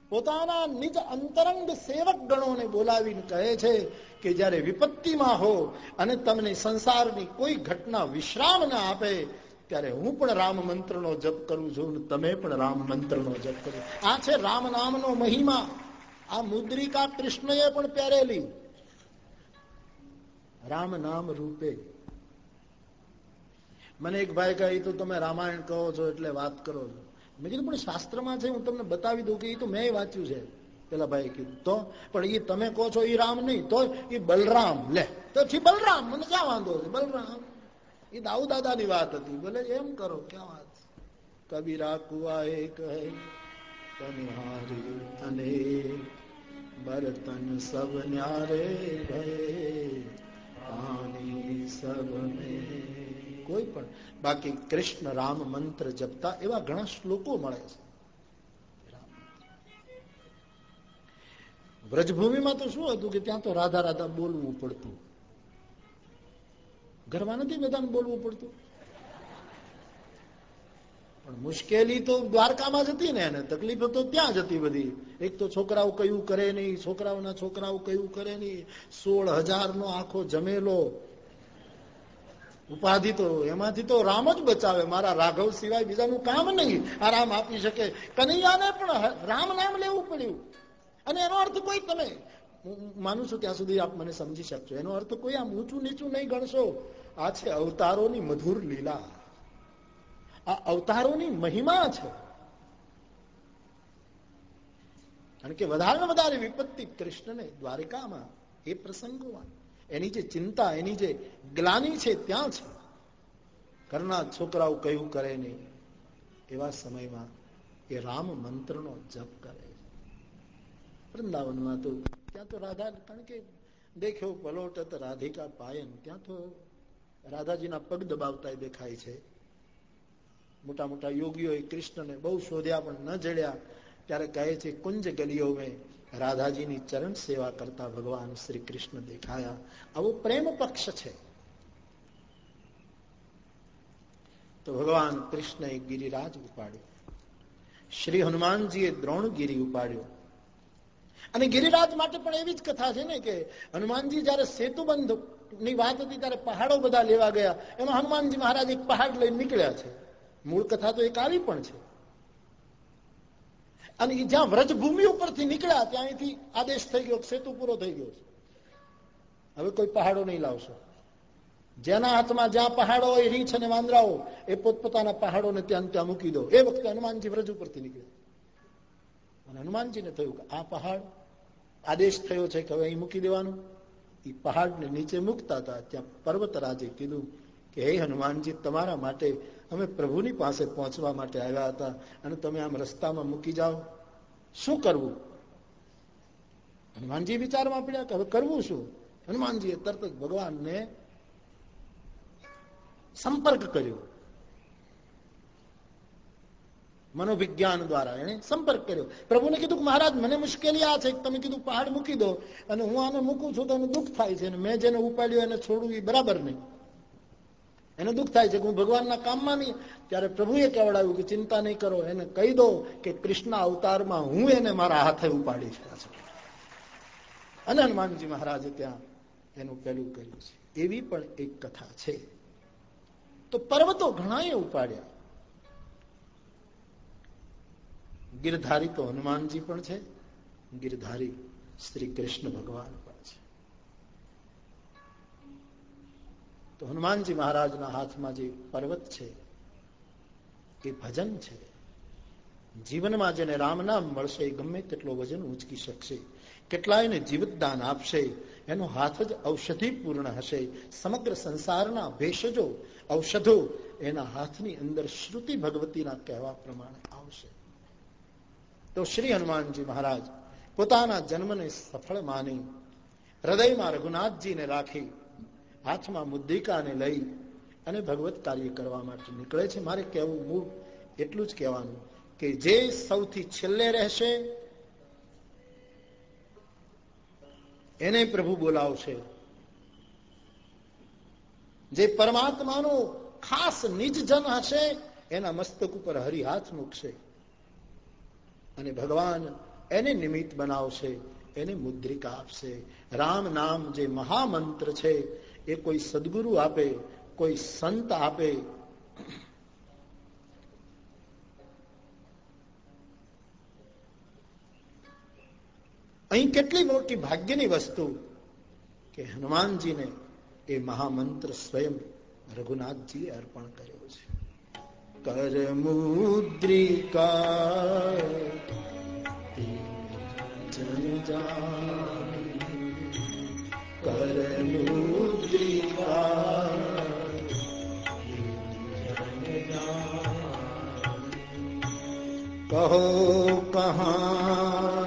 A: પોતાના નિજ અંતરંગ સેવક ગણોને બોલાવીને કહે છે કે જ્યારે વિપત્તિમાં હો અને તમને સંસારની કોઈ ઘટના વિશ્રામ ના આપે ત્યારે હું પણ રામ મંત્રનો જપ કરું છું તમે પણ રામ મંત્રનો જપ કરો. આ છે રામ નામનો મહિમા. આ મુદ્રિકા કૃષ્ણએ પણ પહેરેલી રામ નામ રૂપે. મને એક ભાઈ કહે તો તમે રામાયણ કહો છો એટલે વાત કરો છો. મેં કીધું, પણ શાસ્ત્રમાં છે, હું તમને બતાવી દઉં કે એ તો મેં વાંચ્યું છે. પેલા ભાઈ કીધું, તો? પણ એ તમે કહો છો એ રામ નહીં, તો એ બલરામ. લે, તો બલરામ, મને ક્યાં વાંધો છે? બલરામ. એ દાઉ દાદાની વાત હતી. બોલે એમ કરો, ક્યાં વાત? કબીરા કુવા એક કનિહારી અને બર્તન સબ ન્યારે ભય પાણી સબ કોઈ પણ. બાકી કૃષ્ણ રામ મંત્ર જપતા એવા ઘણા શ્લોકો મળે છે. વ્રજભૂમિમાં તો શું હતું કે ત્યાં તો રાધા રાધા બોલવું પડતું. ઘરમાં નથી બધાને બોલવું પડતું? પણ મુશ્કેલી તો દ્વારકામાં જ હતી ને એને તકલીફ તો ત્યાં જ હતી બધી. એક તો છોકરાઓ કયું કરે નહીં, છોકરાઓના છોકરાઓ કયું કરે નહીં, સોળ નો આખો જમેલો ઉપાધિ તો એમાંથી તો રામ જ બચાવે, મારા રાઘવ સિવાય બીજાનું કામ નહીં. આ રામ આપી શકે. કનૈયાને પણ રામ નામ લેવું પડ્યું. અને એનો અર્થ કોઈ તમે? માનું છું ત્યાં સુધી આપ મને સમજી શકશો એનો અર્થ કોઈ આમ ઊંચું નીચું નહીં ગણશો. આ છે અવતારોની મધુર લીલા. આ અવતારોની મહિમા છે. કારણ કે વધારે વધારે વિપત્તિ કૃષ્ણને દ્વારિકામાં એ પ્રસંગોમાં એની જે ચિંતા, એની જે ગ્લાની છે ત્યાં છે. ઘરના છોકરાઓ કયું કરે નહીં. એવા સમયમાં એ રામ મંત્રનો જપ કરે વૃંદાવનમાં તો ત્યાં તો રાધા, કારણ કે દેખ્યો પલોટત રાધિકા પાયન, ત્યાં તો રાધાજીના પગ દબાવતા દેખાય છે. મોટા મોટા યોગીઓએ કૃષ્ણને બહુ શોધ્યા પણ ન જડ્યા. ત્યારે કહે છે, કુંજ ગલીઓ મેં રાધાજીની ચરણ સેવા કરતા ભગવાન શ્રી કૃષ્ણ દેખાયા. આવો પ્રેમ પક્ષ છે. તો ભગવાન કૃષ્ણએ ગિરિરાજ ઉપાડ્યો. શ્રી હનુમાનજીએ દ્રોણગીરી ઉપાડ્યો. અને ગિરિરાજ માટે પણ એવી જ કથા છે ને કે હનુમાનજી જયારે સેતુબંધ ની વાત હતી ત્યારે પહાડો બધા લેવા ગયા. એમાં હનુમાનજી મહારાજ એક પહાડ લઈને નીકળ્યા છે. મૂળ કથા તો એક આવી પણ છે. અને જ્યાં વ્રજભૂમિ ઉપરથી નીકળ્યા ત્યાંથી આદેશ થઈ ગયો સેતુ પૂરો થઈ ગયો છે. હવે કોઈ પહાડો નહીં લાવશો. જેના હાથમાં જ્યાં પહાડો હોય, રીંછ અને વાંદરાઓ, એ પોતપોતાના પહાડોને ત્યાં ત્યાં મૂકી દો. એ વખતે હનુમાનજી વ્રજ ઉપરથી નીકળ્યા. અને હનુમાનજીને થયું કે આ પહાડ આદેશ થયો છે કે હવે અહીં મૂકી દેવાનું? એ પહાડને નીચે મૂકતા હતા. ત્યાં પર્વતરાજે કીધું કે, હે હનુમાનજી, તમારા માટે અમે પ્રભુની પાસે પહોંચવા માટે આવ્યા હતા અને તમે આમ રસ્તામાં મૂકી જાઓ. શું કરવું? હનુમાનજી વિચારમાં પડ્યા કે, હવે કરવું શું? હનુમાનજીએ તરત જ ભગવાનને સંપર્ક કર્યો. મનોવિજ્ઞાન દ્વારા એને સંપર્ક કર્યો. પ્રભુને કીધું મહારાજ, મને મુશ્કેલી આ છે તમે કીધું પહાડ મૂકી દો અને હું આને મૂકું છું તો એને દુઃખ થાય છે મેં જેને ઉપાડ્યો એને છોડવું એ બરાબર નહીં. એને દુઃખ થાય છે કે હું ભગવાનના કામમાં નહીં. ત્યારે પ્રભુએ કહેવડાવ્યું કે ચિંતા નહીં કરો, એને કહી દો કે કૃષ્ણ અવતારમાં હું એને મારા હાથે ઉપાડી છું. અને હનુમાનજી મહારાજે ત્યાં એનું પેલું કર્યું છે. એવી પણ એક કથા છે. તો પર્વતો ઘણા ઉપાડ્યા. ગિરધારી તો હનુમાનજી પણ છે, ગિરધારી શ્રી કૃષ્ણ ભગવાન પણ છે. તો હનુમાનજી મહારાજના હાથમાં જે પર્વત છે, એ ભજન છે. જીવનમાં જેને રામ નામ મળશે ગમે તેટલો વજન ઉંચકી શકશે. કેટલાયને જીવતદાન આપશે, એનો હાથ જ ઔષધિ પૂર્ણ હશે. સમગ્ર સંસારના ભેષજો, ઔષધો એના હાથની અંદર શ્રુતિ ભગવતીના કહેવા પ્રમાણે આવશે. તો શ્રી હનુમાનજી મહારાજ પોતાના જન્મને સફળ માની, હૃદયમાં રઘુનાથજીને રાખી, હાથમાં મુદ્દિકાને લઈ અને ભગવત કાર્ય કરવા માટે નીકળે છે. મારે કહેવું મૂળ એટલું જ કહેવાનું કે જે સૌથી છેલ્લે રહેશે, એને પ્રભુ બોલાવશે. જે પરમાત્માનો ખાસ નિજ જન હશે, એના મસ્તક ઉપર હરિહાથ મૂકશે. અને ભગવાન એને નિમિત્ત બનાવશે, એને મુદ્રિકા આપશે. રામ નામ જે મહામંત્ર છે, એ કોઈ સદગુરુ આપે, કોઈ સંત આપે. અહીં કેટલી મોટી ભાગ્યની વસ્તુ કે હનુમાનજીને એ મહામંત્ર સ્વયં રઘુનાથજીએ અર્પણ કર્યો છે. કર મુદ્રિકા કર મુદ્રિકા કહો કહા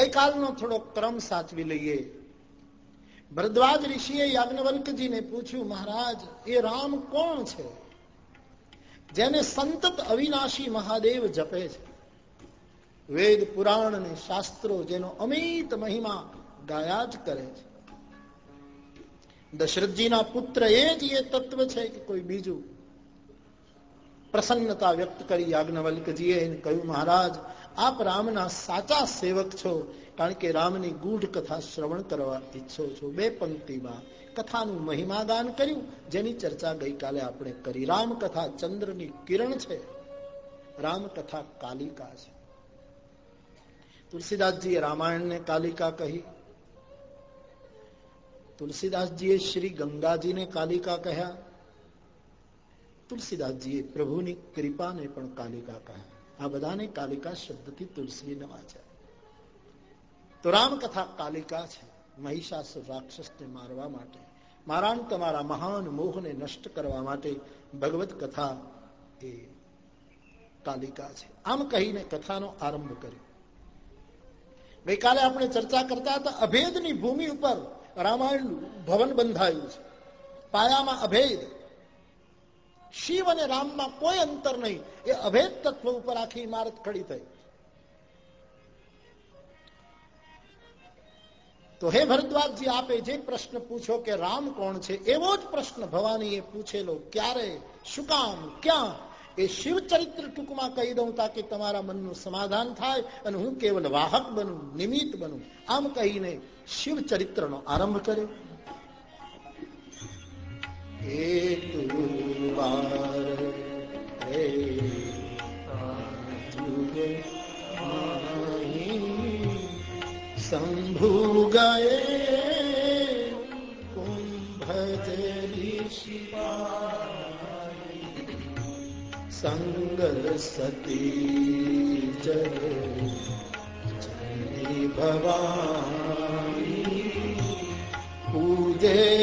A: ગઈકાલનો થોડો ક્રમ સાચવી લઈએ. ભરદ્વાજ ઋષિએ યાજ્ઞવલ્કજીને પૂછ્યું, મહારાજ, એ રામ કોણ છે? જેને સંતત અવિનાશી મહાદેવ જપે છે. વેદ, પુરાણ ને શાસ્ત્રો જેનો અમિત મહિમા ગાયા જ કરે છે. દશરથજીના પુત્ર એ જ એ તત્વ છે કે કોઈ બીજું. પ્રસન્નતા વ્યક્ત કરી યાજ્ઞવલ્કજીએ કહ્યું, મહારાજ આપ રામના સાચા સેવક છો, કારણ કે રામની ગૂઢ કથા શ્રવણ કરવા ઈચ્છો છો. બે પંક્તિમાં કથાનું મહિમાદાન કર્યું, જેની ચર્ચા ગઈકાલે આપણે કરી. રામ કથા ચંદ્રની કિરણ છે. રામ કથા કાલિકા છે. તુલસીદાસજીએ રામાયણને કાલિકા કહી. તુલસીદાસજીએ શ્રી ગંગાજીને કાલિકા કહ્યા. તુલસીદાસજીએ પ્રભુની કૃપાને પણ કાલિકા કહ્યા. આ બધાને કાલિકા શબ્દથી તુલસી નવાચ્યા તો રામકથા કાલિકા છે, મહિષાસુર રાક્ષસને મારવા માટે. મારાણ તમારા મહાન મોહને નષ્ટ કરવા માટે ભગવત કથા એ કાલિકા છે. આમ કહીને કથાનો આરંભ કર્યો. ગઈકાલે આપણે ચર્ચા કરતા હતા અભેદની ભૂમિ ઉપર રામાયણ ભવન બંધાયું છે. પાયામાં અભેદ શિવ અને રામમાં કોઈ અંતર નહીં. એ અભેદ તત્વ ઉપર આખી ઇમારત ખડી થઈ. તો હે ભરદ્વાજજી, આપે જે પ્રશ્ન પૂછો કે રામ કોણ છે, એવો જ પ્રશ્ન ભવાની એ પૂછેલો, ક્યારે? શું કામ? ક્યાં? એ શિવ ચરિત્ર ટૂંકમાં કહી દઉં તાકે તમારા મનનું સમાધાન થાય અને હું કેવલ વાહક બનું, નિમિત્ત બનું. આમ કહીને શિવ ચરિત્રનો આરંભ કર્યો. શંભુ ગયે કુંભજ સંગ સતી જય ભવાની પૂજે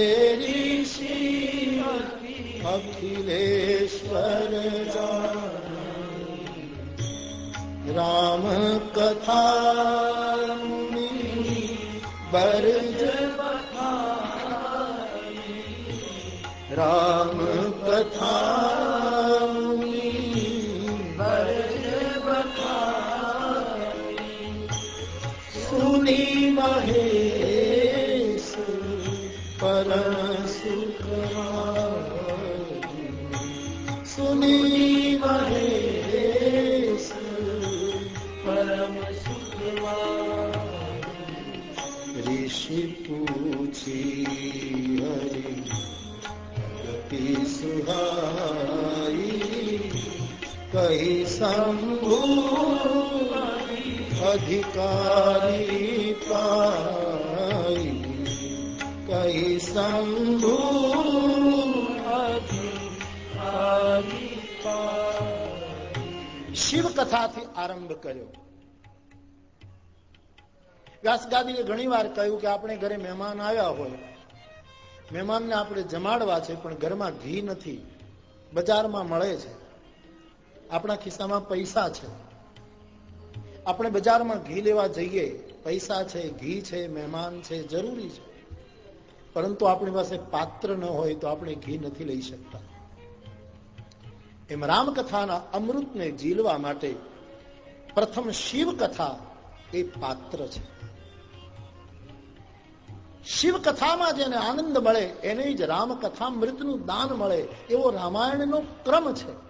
A: તારી પાઈ
B: કઈ
A: શંભુ શિવકથાથી આરંભ કર્યો. વ્યાસગાદીએ ઘણી વાર કહ્યું કે આપણે ઘરે મહેમાન આવ્યા હોય. મહેમાનને આપણે જમાડવા છે, પણ ઘરમાં ઘી નથી. બજારમાં મળે છે. આપણા ખિસ્સામાં પૈસા છે. આપણે બજારમાં ઘી લેવા જઈએ, પૈસા છે, ઘી છે, મહેમાન છે, જરૂરી છે. પરંતુ આપણી પાસે પાત્ર ન હોય તો આપણે ઘી નથી લઈ શકતા. એમ રામકથાના અમૃતને જીલવા માટે પ્રથમ શિવ કથા એ પાત્ર છે. શિવ કથામાં જેને આનંદ મળે, એને જ રામકથા મૃતનું દાન મળે એવો રામાયણનો ક્રમ છે.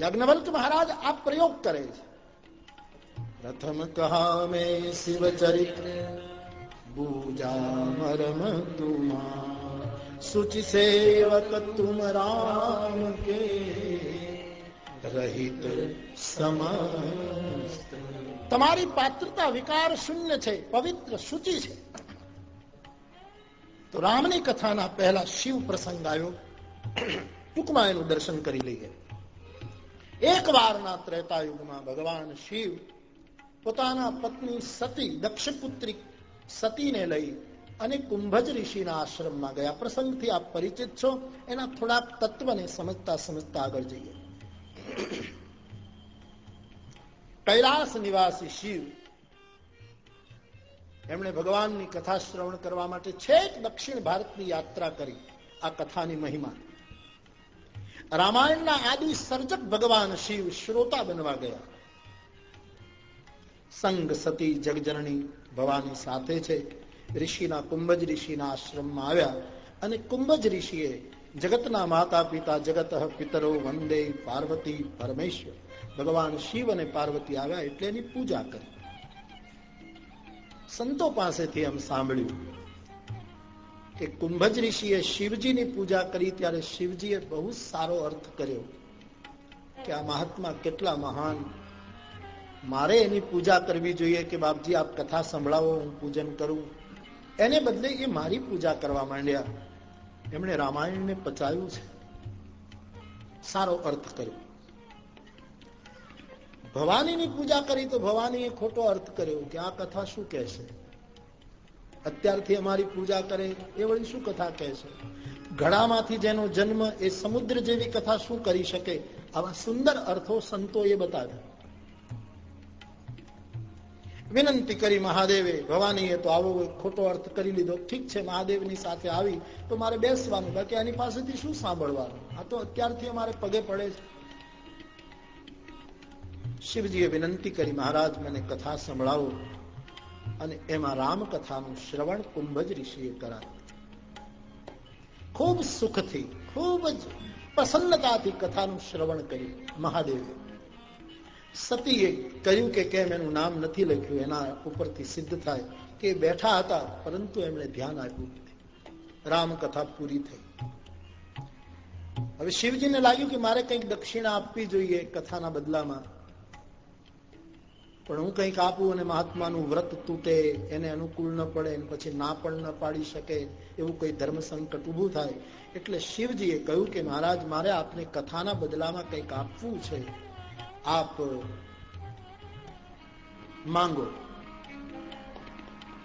A: યજ્ઞવલ્ક મહારાજ આ પ્રયોગ કરે છે. પ્રથમ કહા મેં શિવ ચરિત્ર બૂજા મરમ તુમા સુચિ સેવક તુમ રામ કે રહિત સમસ્ત. તમારી પાત્રતા વિકાર શૂન્ય છે, પવિત્ર શુચિ છે. તો રામની કથાના પહેલા શિવ પ્રસંગ આવ્યો. ટૂંકમાં એનું દર્શન કરી લઈએ. એક વારના ત્રેતાયુગમાં ભગવાન શિવ પોતાના પત્ની સતી, દક્ષપુત્રી સતીને લઈ અને કુંભજ ઋષિના આશ્રમમાં ગયા. પ્રસંગથી આપ પરિચિત છો. એના થોડાક તત્વને સમજતા સમજતા આગળ જઈએ. કૈલાસ નિવાસી શિવ એમણે ભગવાનની કથા શ્રવણ કરવા માટે છેક દક્ષિણ ભારતની યાત્રા કરી આ કથાની મહિમા. રામાયણના આદિ સર્જક ભગવાન શિવ શ્રોતા બનવા ગયા. સંગ સતી જગજનની ભવાની સાથે છે. ઋષિના કુંભજ ઋષિના આશ્રમમાં આવ્યા અને કુંભજ ઋષિએ જગતના માતા પિતા જગત પિતરો, વંદે પાર્વતી, પરમેશ્વર, ભગવાન શિવ અને પાર્વતી આવ્યા એટલે એની પૂજા કરી. સંતો પાસેથી એમ સાંભળ્યું કે કુંભજ ઋષિએ શિવજીની પૂજા કરી ત્યારે શિવજીએ બહુ સારો અર્થ કર્યો કે આ મહાત્મા કેટલા મહાન. મારે એની પૂજા કરવી જોઈએ કે બાપજી, આપ કથા સંભળાવો, હું પૂજન કરું. એને બદલે એ મારી પૂજા કરવા માંડ્યા. એમણે રામાયણને પચાવ્યું છે. સારો અર્થ કર્યો. ભવાનીની પૂજા કરી તો ભવાનીએ ખોટો અર્થ કર્યો કે આ કથા શું કહેશે? અત્યારથી અમારી પૂજા કરે એ વળી શું કથા કહેશે ઘડામાંથી જેનો જન્મ એ સમુદ્ર જેવી કથા શું કરી શકે? આવા સુંદર અર્થો સંતો એ બતાવ્યા. વિનંતી કરી મહાદેવે, ભવાનીએ તો આવો ખોટો અર્થ કરી લીધો. ઠીક છે, મહાદેવની સાથે આવી તો મારે બેસવાનું. બાકી આની પાસેથી શું સાંભળવાનું? આ તો અત્યારથી અમારે પગે પડે છે. શિવજીએ વિનંતી કરી, મહારાજ, મને કથા સંભળાવો. અને એમાં રામકથાનું શ્રવણ કુંભજ ઋષિએ કરાવ્યું ખૂબ સુખથી, ખૂબ જ પ્રસન્નતાથી કથાનું શ્રવણ કર્યું મહાદેવે. સતીએ કહ્યું કે કેમ એનું નામ નથી લખ્યું, એના ઉપરથી સિદ્ધ થાય કે બેઠા હતા, પરંતુ એમણે ધ્યાન આપ્યું રામકથા પૂરી થઈ. હવે શિવજીને લાગ્યું કે મારે કંઈક દક્ષિણા આપવી જોઈએ કથાના બદલામાં. પણ હું કંઈક આપું અને મહાત્માનું વ્રત તૂટે, એને અનુકૂળ ન પડે પછી ના પણ ન પાડી શકે, એવું કોઈ ધર્મ સંકટ ઊભું થાય. એટલે શિવજીએ કહ્યું કે, મહારાજ, મારે આપને કથાના બદલામાં કંઈક આપવું છે. આપ, માંગો.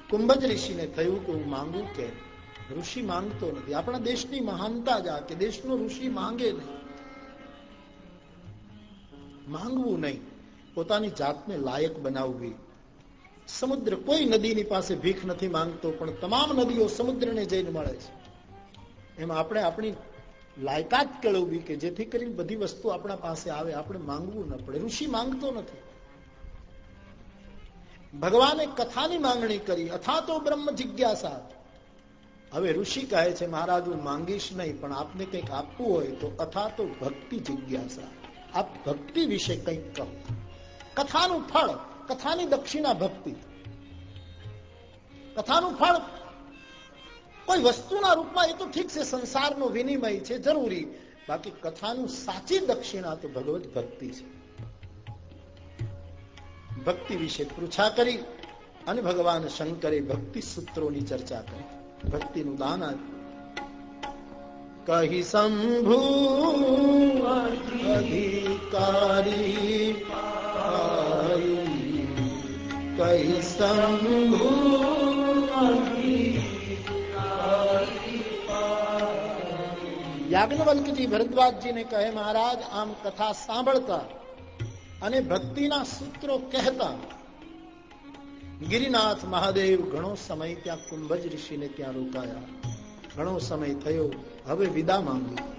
A: કુંભજ ઋષિને થયું કે, હું માંગુ કે? ઋષિ માંગતો નથી. આપણા દેશની મહાનતા જ આ કે, દેશનો ઋષિ માંગે નહીં. માંગવું નહીં. પોતાની જાતને લાયક બનાવવી. સમુદ્ર કોઈ નદીની પાસે ભીખ નથી માંગતો, પણ તમામ નદીઓ સમુદ્રને જઈને મળે છે. એમ આપણે આપણી લાયકાત કેળવવી કે જેથી કરીને બધી વસ્તુ આપણા પાસે આવે, આપણે માંગવું ન પડે. ઋષિ માંગતો નથી. ભગવાને કથાની માંગણી કરી અથા તો બ્રહ્મ જિજ્ઞાસા. હવે ઋષિ કહે છે, મહારાજ, હું માંગીશ નહીં, પણ આપને કંઈક આપવું હોય તો અથા તો ભક્તિ જિજ્ઞાસા. આપ ભક્તિ વિશે કંઈક કહો. કથાનું ફળ, કથાની દક્ષિણા ભક્તિ. કથાનું ફળ કોઈ વસ્તુના રૂપમાં એ તો ઠીક છે, સંસારનો વિનિમય છે, જરૂરી. બાકી કથાનું સાચી દક્ષિણા તો ભગવત ભક્તિ છે. ભક્તિ વિશે પૃચ્છા કરી અને ભગવાન શંકરે ભક્તિ સૂત્રોની ચર્ચા કરી. ભક્તિનું દાન આપ્યું. કહી શંભુ, અધિકારી યાજ્ઞવલ્કજી ભરદ્વાજજીને કહે, મહારાજ, આમ કથા સાંભળતા અને ભક્તિના સૂત્રો કહેતા ગિરિનાથ મહાદેવ ઘણો સમય ત્યાં કુંભજ ઋષિને ત્યાં રોકાયા. ઘણો સમય થયો. હવે વિદા માંગી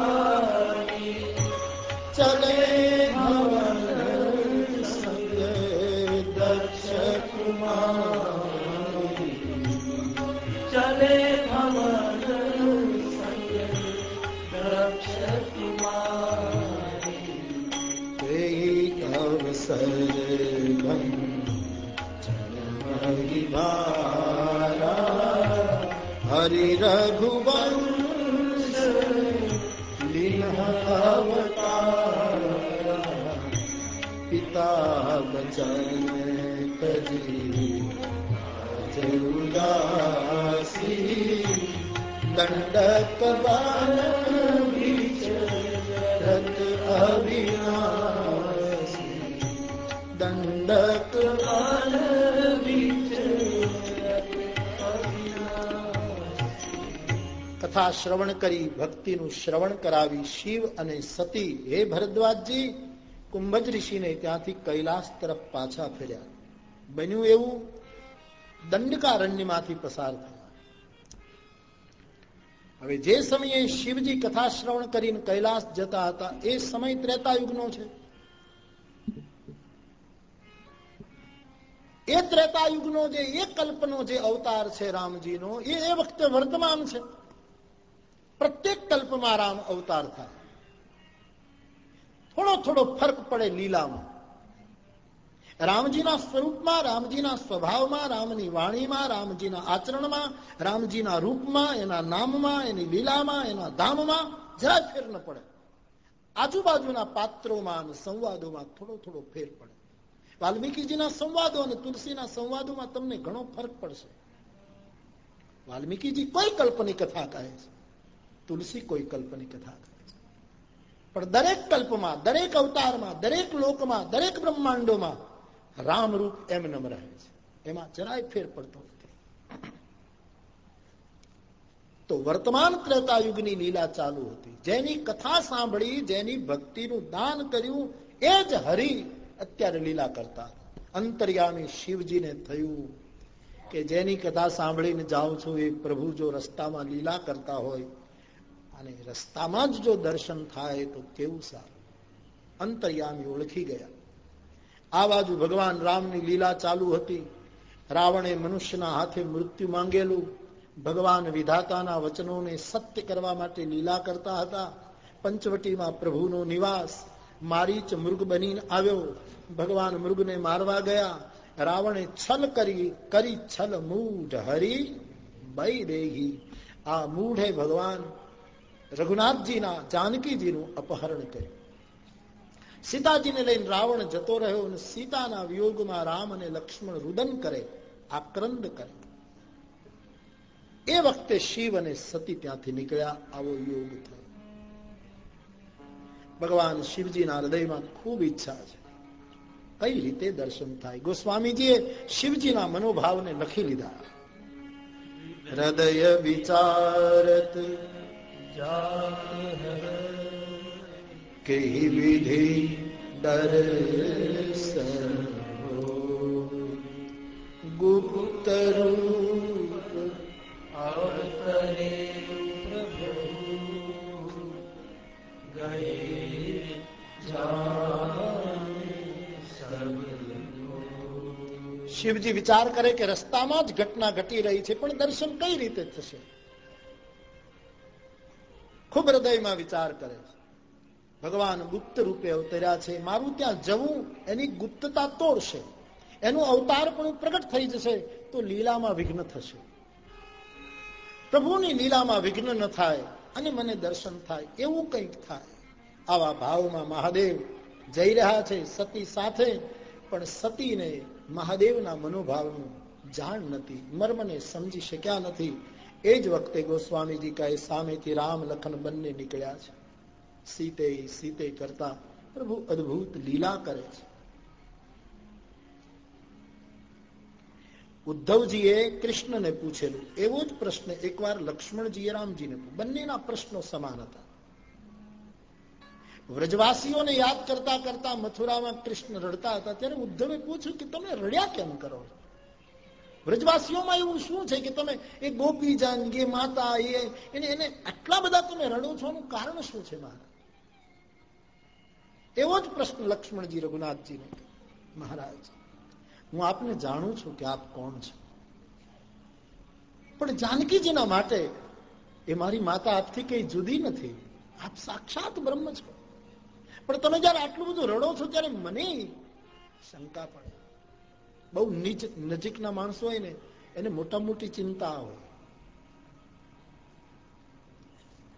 A: બચન ઉદાસી દંડક બાન વિચરત કથા શ્રવણ કરી ભક્તિનું શ્રવણ કરાવી શિવ અને સતી. હે ભરદ્વાજજી કુંભજ ઋષિને ત્યાંથી કૈલાસ તરફ પાછા ફેર્યા. બન્યું એવું દંડકારણ્યમાંથી પસાર થયા હવે જે સમયે શિવજી કથા શ્રવણ કરીને કૈલાસ જતા હતા, એ સમય ત્રેતા યુગનો છે. એ ત્રેતા યુગનો જે, એ કલ્પનો જે અવતાર છે રામજીનો, એ એ વખતે વર્તમાન છે. પ્રત્યેક કલ્પમાં રામ અવતાર થાય. થોડો થોડો ફરક પડે લીલામાં. રામજીના સ્વરૂપમાં, રામજીના સ્વભાવમાં, રામની વાણીમાં, રામજીના આચરણમાં, રામજીના રૂપમાં, એના નામમાં, એની લીલામાં, એના ધામમાં જરા ફેર ન પડે. આજુબાજુના પાત્રોમાં અને સંવાદોમાં થોડો થોડો ફેર પડે. વાલ્મીકીજીના સંવાદો અને તુલસીના સંવાદોમાં તમને ઘણો ફરક પડશે. વાલ્મીકીજી કોઈ કલ્પની કથા કહે છે? તુલસી કોઈ કલ્પની કથા છે? પણ દરેક કલ્પમાં, દરેક અવતારમાં, દરેક લોકમાં, દરેક બ્રહ્માંડોમાં રામ રૂપ એમનેમ રહે છે. એમાં જરાય ફેર પડતો નથી. તો વર્તમાન ત્રેતા યુગની લીલા ચાલુ હતી. જેની કથા સાંભળી, જેની ભક્તિનું દાન કર્યું, એ જ હરિ અત્યારે લીલા કરતા. અંતર્યામી શિવજીને થયું કે જેની કથા સાંભળીને જાઉં છું એ પ્રભુ જો રસ્તામાં લીલા કરતા હોય અને રસ્તામાં જ જો દર્શન થાય તો કેવું સારું? અંતર્યામી ઓળખી ગયા. આ બાજુ ભગવાન રામની લીલા ચાલુ હતી. રાવણે મનુષ્યના હાથે મૃત્યુ માંગેલું. ભગવાન વિધાતાના વચનોને સત્ય કરવા માટે લીલા કરતા હતા. પંચવટીમાં પ્રભુનો નિવાસ. મારીચ મૃગ બનીને આવ્યો. ભગવાન મૃગને મારવા ગયા. રાવણે છલ કરી કરી છલ મૂઢ હરી દેગી આ મૂઢે ભગવાન રઘુનાથજીના જાનકીજીનું અપહરણ કર્યું. સીતાજીને લઈને રાવણ જતો રહ્યો અને સીતાના વિયોગમાં રામ અને લક્ષ્મણ રુદન કરે, આક્રંદ કરે. એ વખતે શિવ અને સતી ત્યાંથી નીકળ્યા, આવો યોગ થયો. ભગવાન શિવજીના હૃદયમાં ખૂબ ઈચ્છા છે. કઈ રીતે દર્શન થાય? ગોસ્વામીજીએ શિવજીના મનોભાવને લખી લીધા. હૃદય વિચારત કે વિધિ દર્શન ગુપ્ત રૂપ
B: અવતરે प्रभु गए
A: શિવજી વિચાર કરે કે રસ્તામાં જ ઘટના ઘટી રહી છે, પણ દર્શન કઈ રીતે થશે? ખૂબ હૃદયમાં વિચાર કરે છે. ભગવાન ગુપ્ત રૂપે અવતર્યા છે. મારું ત્યાં જવું એની ગુપ્તતા તોડશે. એનું અવતાર પણ પ્રગટ થઈ જશે તો લીલામાં વિઘ્ન થશે. પ્રભુની લીલામાં વિઘ્ન ન થાય અને મને દર્શન થાય એવું કંઈક થાય. આવા ભાવમાં મહાદેવ જઈ રહ્યા છે સતી સાથે, પણ સતીને મહાદેવના મનોભાવનું જાણ નથી, મર્મને સમજી શક્યા નથી. એ જ વખતે ગોસ્વામીજી કહે સામેથી રામ લખન બંને નીકળ્યા છે. સીતે સીતે કરતા પ્રભુ અદભુત લીલા કરે છે. ઉદ્ધવજીએ કૃષ્ણને પૂછેલું, એવો જ પ્રશ્ન એકવાર લક્ષ્મણજીએ રામજીને બંનેના પ્રશ્નો સમાન હતા. વ્રજવાસીઓને યાદ કરતા કરતા મથુરામાં કૃષ્ણ રડતા હતા, ત્યારે ઉદ્ધવે પૂછ્યું કે તમે રડ્યા કેમ કરો વ્રજવાસીઓમાં એવું શું છે કે તમે એ ગોપીજન એ માતા, એ એને એને આટલા બધા તમે રડો છો, એનું કારણ શું છે મહારાજ એવો જ પ્રશ્ન લક્ષ્મણજી રઘુનાથજીને. મહારાજ, હું આપને જાણું છું કે આપ કોણ છો. પણ જાનકીજીના માટે એ મારી માતા આપથી કઈ જુદી નથી. આપ સાક્ષાત બ્રહ્મ છો. પણ તમે જયારે આટલું બધું રડો છો, ત્યારે મને શંકા પડે. બહુ નીચ નજીકના માણસો હોય ને, એને મોટા મોટી ચિંતા હોય.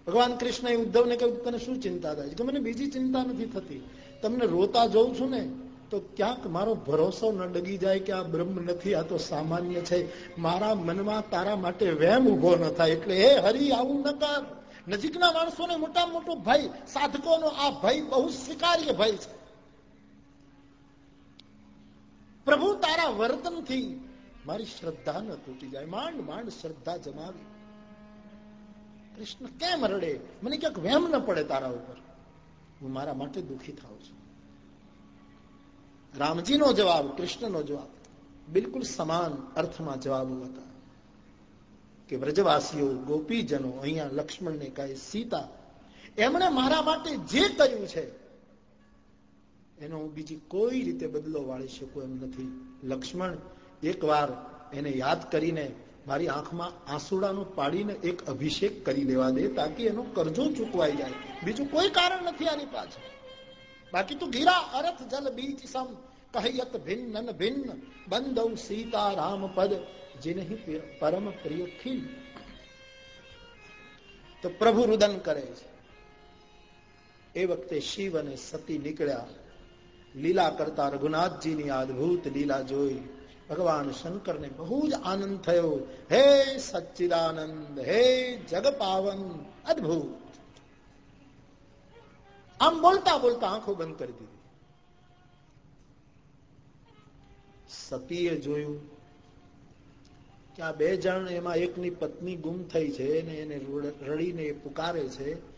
A: ભગવાન કૃષ્ણ ઉદ્ધવને કહ્યું તને શું ચિંતા થાય કે મને બીજી ચિંતા નથી થતી. તમને રોતા જોઉં છું ને, તો ક્યાંક મારો ભરોસો ન ડગી જાય કે આ બ્રહ્મ નથી, આ તો સામાન્ય છે. મારા મનમાં તારા માટે વેમ ઊભો ન થાય. એટલે હે હરી, આવું ન કર. નજીકના માણસોને મોટા મોટો ભય, સાધકોનો આ ભય બહુ સ્વીકાર્ય ભય છે. પ્રભુ, તારા વર્તનથી મારી શ્રદ્ધા ન તૂટી જાય. માંડ માંડ શ્રદ્ધા જમાવી. કૃષ્ણ કેમ રડે? મને ક્યાંક વેમ ન પડે તારા ઉપર. હું મારા માટે દુઃખી થાઉં છું. રામજીનો જવાબ, કૃષ્ણનો જવાબ બિલકુલ સમાન અર્થમાં જવાબો હતા. કે વ્રજવાસીઓ, ગોપીજનો, અહીંયા લક્ષ્મણને કહે, સીતા, એમણે મારા માટે જે કર્યું છે એનો હું બીજી કોઈ રીતે બદલો વાળી શકું એમ નથી. લક્ષ્મણ, એકવાર એને યાદ કરીને મારી આંખમાં આંસુડાનું પાડીને એક અભિષેક કરી દેવા દે તાકી એનો કરજો ચૂકવાઈ જાય. બીજું કોઈ કારણ નથી આની પાછળ. બાકી તો ગીરા અરથ, જલ, બીજ, સમ, કહિયત, ભિન્ન ભિન્ન બંદવ સીતા, રામ, પદ, જેને પરમ પ્રિય ખીલ. તો પ્રભુ રુદન કરે છે. એ વખતે શિવ અને સતી નીકળ્યા. લીલા કરતા રઘુનાથજીની અદભુત લીલા જોઈ ભગવાન શંકરને બહુ જ આનંદ થયો. હે સચ્ચિદાનંદ, હે જગ પાવન અદભુત. આમ બોલતા બોલતા આંખો બંધ કરી દીધી. સતીએ જોયું કે આ બે જણ એમાં એકની પત્ની ગુમ થઈ છે અને એને રડીને પુકારે છે.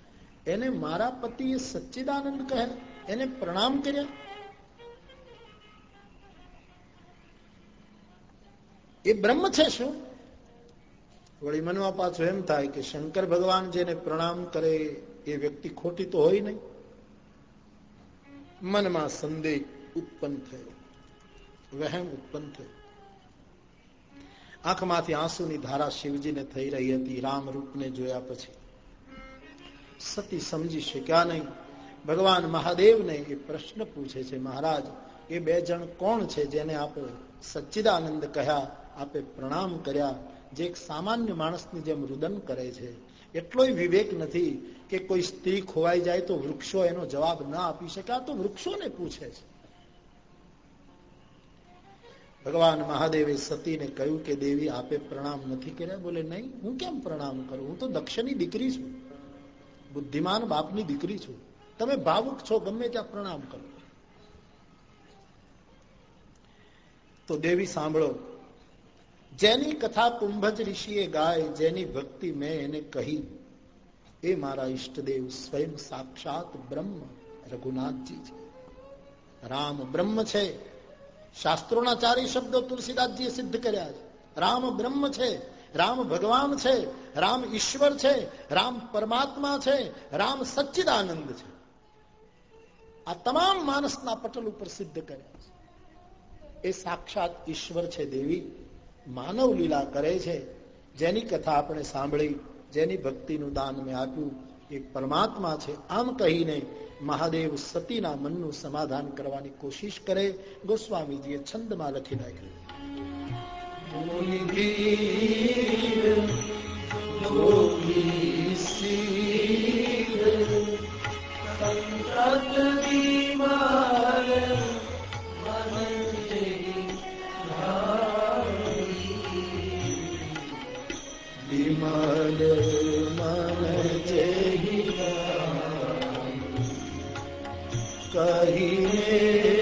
A: એને મારા પતિએ સચ્ચિદાનંદ કહે એને પ્રણામ કર્યા. એ બ્રહ્મ છે શું? વળી મનમાં પાછું એમ થાય કે શંકર ભગવાન જેને પ્રણામ કરે એ વ્યક્તિ ખોટી તો હોય નહીં. મનમાં સંદેહ ઉત્પન્ન થયો. વહેમ ઉત્પન્ન થયો. આંખમાંથી આંસુની ધારા શિવજીને થઈ રહી હતી, રામ રૂપને જોયા પછી. સતી સમજી શક્યા નહીં. ભગવાન મહાદેવને એ પ્રશ્ન પૂછે છે, મહારાજ, એ બે જણ કોણ છે જેને આપણે સચ્ચિદાનંદ કહ્યા આપે પ્રણામ કર્યા જે એક સામાન્ય માણસની જેમ રુદન કરે છે. એટલોય વિવેક નથી કે કોઈ સ્ત્રી ખોવાઈ જાય તો વૃક્ષો એનો જવાબ ના આપી શકે. આ તો વૃક્ષોને પૂછે છે. ભગવાન મહાદેવે સતીને કહ્યું કે દેવી આપે પ્રણામ નથી કર્યા? બોલે, નહીં, હું કેમ પ્રણામ કરું? હું તો દક્ષની દીકરી છું. બુદ્ધિમાન બાપની દીકરી છું. તમે ભાવુક છો, ગમે ત્યાં પ્રણામ કરો. તો દેવી સાંભળો જેની કથા કુંભજ ઋષિએ ગાય, જેની ભક્તિ મેં એને કહી. એ મારા ઈષ્ટદેવ સ્વયં સાક્ષાત બ્રહ્મ રઘુનાથજી છે. રામ બ્રહ્મ છે. શાસ્ત્રોના ચારેય શબ્દો તુલસીદાસજીએ સિદ્ધ કર્યા છે. રામ બ્રહ્મ છે. રામ ભગવાન છે. રામ ઈશ્વર છે. રામ પરમાત્મા છે. રામ સચ્ચિદાનંદ છે. આ તમામ માનસના પટલ ઉપર સિદ્ધ કર્યા છે. એ સાક્ષાત ઈશ્વર છે દેવી. માનવ લીલા કરે છે. જેની કથા આપણે સાંભળી, જેની ભક્તિનું દાન મેં આપ્યું, એ પરમાત્મા છે. આમ કહીને મહાદેવ સતીના મનનું સમાધાન કરવાની કોશિશ કરે. ગોસ્વામીજીએ છંદમાં લખી નાખ્યું. વિમલ કોઈ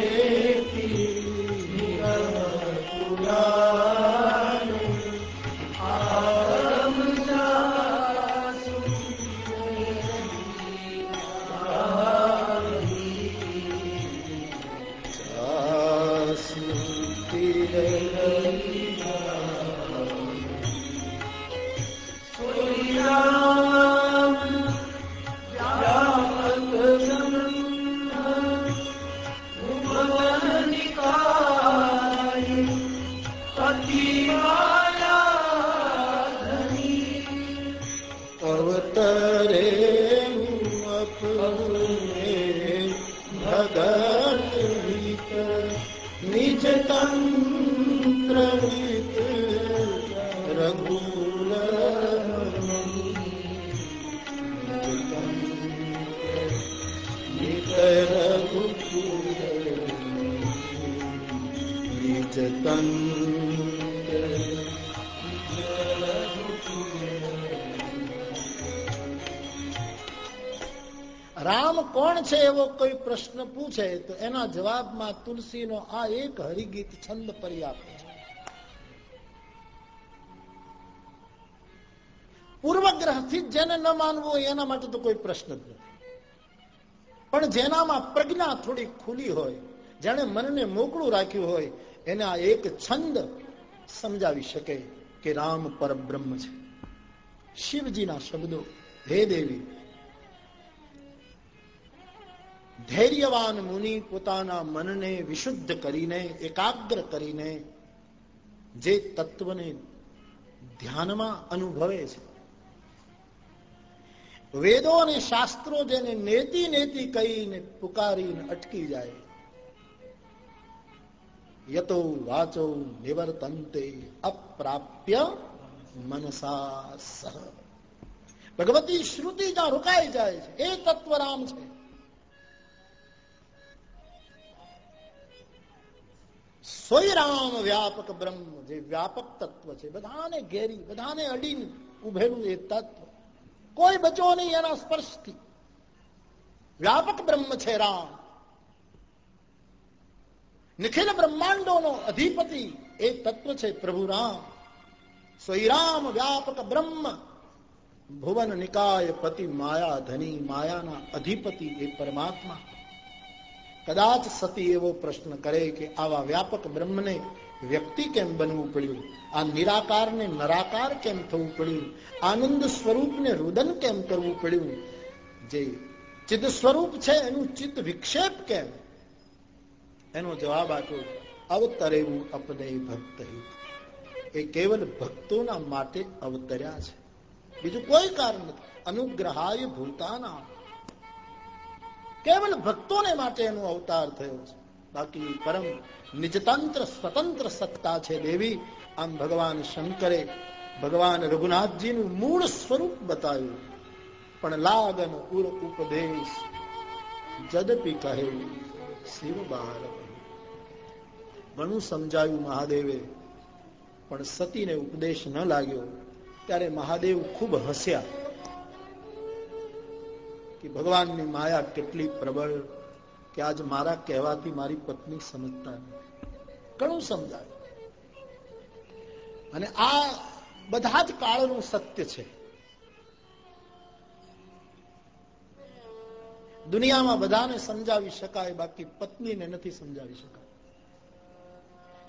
A: તુલસીનો આ એક હરિગીત છંદ પર્યાપ્ત છે. પૂર્વગ્રહથી જેને ન માનવું એના માટે તો કોઈ પ્રશ્ન જ નથી. પણ જેનામાં પ્રજ્ઞા થોડી ખુલી હોય જેને મનને મોકળું રાખ્યું હોય, એને આ એક છંદ સમજાવી શકે કે રામ પરબ્રહ્મ છે. શિવજીના શબ્દો, હે દેવી ધૈર્યવાન મુનિ પોતાના મનને વિશુદ્ધ કરીને, એકાગ્ર કરીને જે તત્વને ધ્યાનમાં અનુભવે છે. વેદો અને શાસ્ત્રો જેને નેતિ નેતિ કહીને પુકારીને અટકી જાય. યતો વાચો નિવર્તંતે અપ્રાપ્ય મનસા સહ. ભગવતી શ્રુતિ જ્યાં રોકાઈ જાય છે, એ તત્વરામ છે. સોય રામ વ્યાપક બ્રહ્મ જે વ્યાપક તત્વ છે બધાને ઘેરી બધાને અડીને ઉભેલું એ તત્વ કોઈ બચો નહીં એના સ્પર્શથી વ્યાપક બ્રહ્મ છે રામ નિખિલ બ્રહ્માંડોનો અધિપતિ એ તત્વ છે પ્રભુ રામ રામ વ્યાપક બ્રહ્મ ભુવન નિકાય પતિ માયા ધની માયાના અધિપતિ એ પરમાત્મા કદાચ સતી એવો પ્રશ્ન કરે કે આવા વ્યાપક બ્રહ્મને વ્યક્તિ કેમ બનવું પડ્યું? આ નિરાકારને નરાકાર કેમ થવું પડ્યું? આનંદ સ્વરૂપને રુદન કેમ કરવું પડ્યું? જે ચિત્ત સ્વરૂપ છે, એનું ચિત્ત વિક્ષેપ કેમ? એનો જવાબ આપ્યો, અવતરેવું અપદય ભક્ત એ કેવલ ભક્તોના માટે અવતર્યા છે. બીજું કોઈ કારણ નથી. અનુગ્રહાય ભૂતાના કેવલ ભક્તોને માટે એનો અવતાર થયો છે. બાકી પરમ નિજતંત્ર, સ્વતંત્ર સત્તા છે દેવી. આમ ભગવાન શંકરે ભગવાન રઘુનાથજીનું મૂળ સ્વરૂપ બતાવ્યું. પણ લાગન ઉર ઉપદેશ, જદપી કહે શિવ બહાર ઘણું સમજાયું મહાદેવે, પણ સતીને ઉપદેશ ન લાગ્યો. ત્યારે મહાદેવ ખૂબ હસ્યા. કે ભગવાનની માયા કેટલી પ્રબળ કે આજ મારા કહેવાથી મારી પત્ની સમજતા ઘણું સમજાય. અને આ બધા જ કાળનું સત્ય છે. દુનિયામાં બધાને સમજાવી શકાય, બાકી પત્નીને નથી સમજાવી શકાય.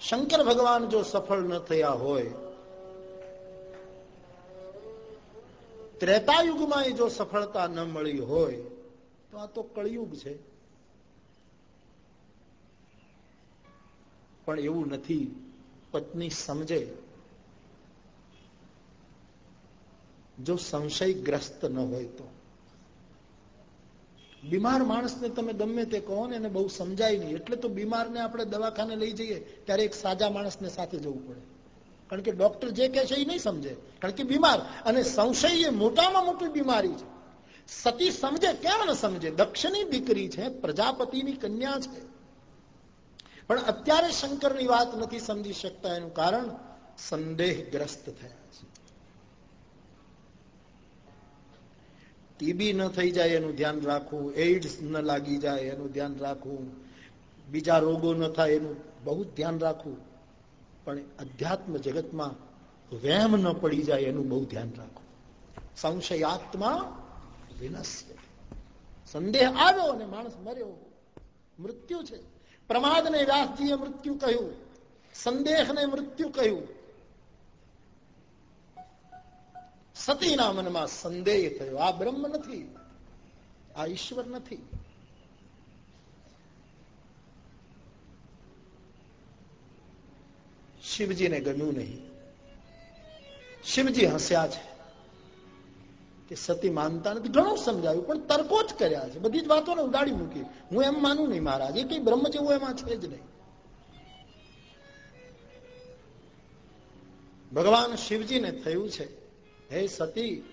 A: શંકર ભગવાન જો સફળ ન થયા હોય ત્રેતાયુગમાં જો સફળતા ન મળી હોય, તો આ તો કળિયુગ છે. પણ એવું નથી, પત્ની સમજે, જો સંશયગ્રસ્ત ન હોય તો. બીમાર માણસને તમે ગમે તે કહો ને એને બહુ સમજાય નહીં. એટલે તો બીમારને આપણે દવાખાને લઈ જઈએ, ત્યારે એક સાજા માણસને સાથે જવું પડે. કારણ કે ડોક્ટર જે કહે છે એ નહીં સમજે. કારણ કે બીમાર. અને સંશય એ મોટામાં મોટી બીમારી છે. સતી સમજે, કેમ ન સમજે? દક્ષની દીકરી છે, પ્રજાપતિની કન્યા છે. પણ અત્યારે શંકરની વાત નથી સમજી શકતા એનું કારણ સંદેહગ્રસ્ત થયા છે. ટીબી ન થઈ જાય એનું ધ્યાન રાખવું, એઇડ્સ ન લાગી જાય એનું ધ્યાન રાખવું, બીજા રોગો ન થાય એનું બહુ ધ્યાન રાખવું. પણ અધ્યાત્મ જગતમાં વેમ ન પડી જાય એનું બહુ ધ્યાન રાખો. સંશયાત્મા વિનશ્ય. સંદેહ આવ્યો અને માણસ મર્યો. મૃત્યુ છે. પ્રમાદને વ્યાસજીએ મૃત્યુ કહ્યું. સંદેહને મૃત્યુ કહ્યું. સતીના મનમાં સંદેહ થયો. આ બ્રહ્મ નથી. આ ઈશ્વર નથી. શિવજીને ગમ્યું નહીં. શિવજી હસ્યા છે. કે સતી માનતા નથી. ઘણું સમજાવ્યું પણ તર્કો જ કર્યા છે. બધી જ વાતોને ઉડાડી મૂકી. હું એમ માનું નહીં મહારાજ. એ કઈ બ્રહ્મ જેવું એમાં છે જ નહીં. ભગવાન શિવજીને થયું છે. હે સતી,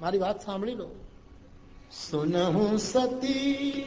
A: મારી વાત સાંભળી લો. સુનહું સતી.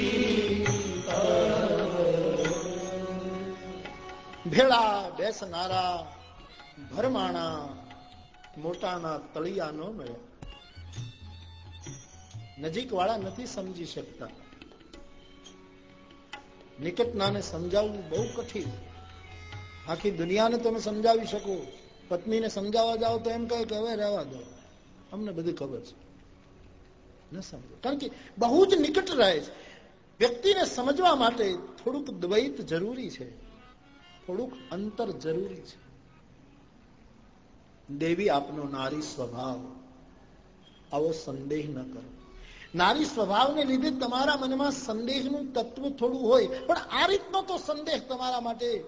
A: ભેળા બેસનારા ભરમાણા મોટાના તળિયા ન મળ્યા નજીક વાળા નથી સમજી શકતા. નિકટનાને સમજાવવું બહુ કઠિન. આખી દુનિયાને તમે સમજાવી શકો. પત્નીને સમજાવવા જાઓ તો એમ કહે કે હવે રહેવા દો. અમને બધી ખબર છે. ન સમજો. કારણ કે બહુ જ નિકટ રહે છે. વ્યક્તિને સમજવા માટે થોડુંક દ્વૈત જરૂરી છે. થોડુંક અંતર જરૂરી છે. દેવી આપનો નારી સ્વભાવ, આવો સંદેહ ન કરો. નારી સ્વભાવને લીધે તમારા મનમાં સંદેહનું તત્વ થોડું હોય, પણ આ રીતનો તો સંદેહ તમારા માટે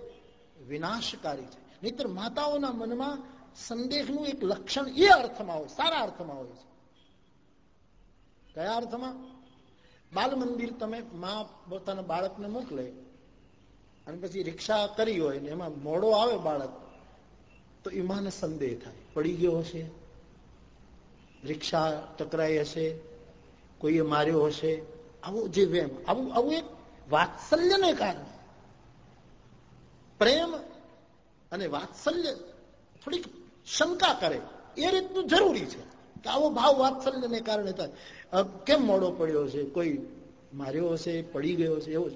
A: વિનાશકારી છે. નહીતર માતાઓના મનમાં સંદેહનું એક લક્ષણ એ અર્થમાં હોય, સારા અર્થમાં હોય છે. કયા અર્થમાં? બાલ મંદિર તમે મા પોતાના બાળકને મોકલે અને પછી રિક્ષા કરી હોય ને એમાં મોડો આવે બાળક, તો એમાં સંદેહ થાય. પડી ગયો હશે, રિક્ષા ટકરાઈ હશે, કોઈએ માર્યો હશે, આવું જે વેમ, આવું આવું એક વાત્સલ્યને કારણે પ્રેમ અને વાત્સલ્ય થોડીક શંકા કરે, એ રીતનું જરૂરી છે કે આવો ભાવ વાત્સલ્યને કારણે થાય. કેમ મોડો પડ્યો છે કોઈ માર્યો હશે, પડી ગયો હશે, એવો જ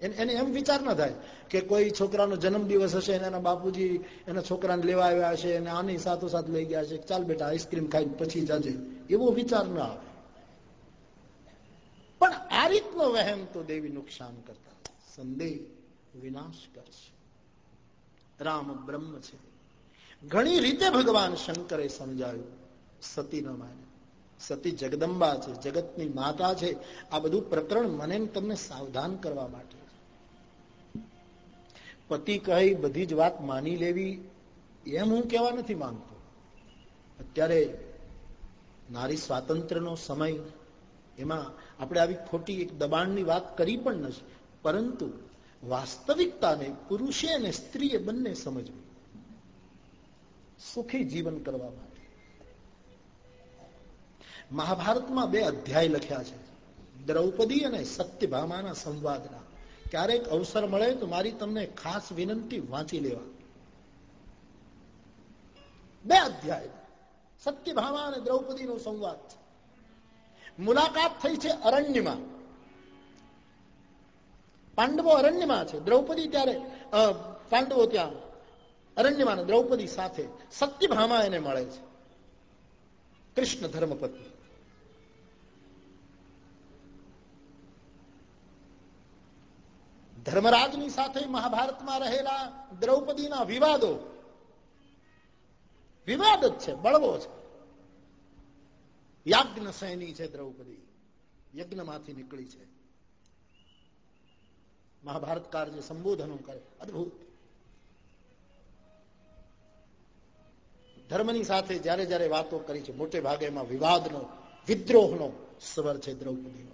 A: એને એમ વિચાર ના થાય કે કોઈ છોકરાનો જન્મ દિવસ હશે એના બાપુજી એના છોકરાને લેવા આવ્યા હશે અને આની સાથોસાથ લઈ ગયા છે, ચાલ બેટા, આઈસ્ક્રીમ ખાઈ પછી જાજે. એવો વિચાર ના આવે. પણ આ રીતનો વહેમ તો દેવી નુકસાન કરતા. સંદેહ વિનાશ કરશે રામ બ્રહ્મ છે. ઘણી રીતે ભગવાન શંકરે સમજાવ્યું, સતી ન માને. સતી જગદંબા છે, જગતની માતા છે. આ બધું પ્રકરણ મને તમને સાવધાન કરવા માટે. પતિ કહે, બધી જ વાત માની લેવી એમ હું કહેવા નથી માંગતો. અત્યારે નારી સ્વાતંત્ર્યનો સમય, એમાં આપણે આવી ખોટી એક દબાણની વાત કરી પણ નથી, પરંતુ વાસ્તવિકતાને, પુરુષે અને સ્ત્રીએ બંને સમજવી. સુખી જીવન કરવા માટે. મહાભારતમાં બે અધ્યાય લખ્યા છે. દ્રૌપદી અને સત્યભામાના સંવાદના. ક્યારેક અવસર મળે તો મારી તમને ખાસ વિનંતી, વાંચી લેવા. બે અધ્યાય. સત્યભામા અને દ્રૌપદીનો સંવાદ. મુલાકાત થઈ છે અરણ્યમાં. પાંડવો અરણ્યમાં છે. દ્રૌપદી ત્યારે પાંડવો ત્યાં, અરણ્યમાં દ્રૌપદી સાથે. સત્યભામા એને મળે છે. કૃષ્ણ ધર્મપત્ની. ધર્મરાજની સાથે મહાભારતમાં રહેલા દ્રૌપદીના વિવાદો. વિવાદ જ છે, બળવો છે. યાજ્ઞ સૈની છે દ્રૌપદી. યજ્ઞમાંથી નીકળી છે. મહાભારતકાર જે સંબોધનો કરે. અદભુત. ધર્મની સાથે જયારે જયારે વાતો કરી છે, મોટે ભાગે એમાં વિવાદનો, વિદ્રોહનો સ્વર છે દ્રૌપદીનો.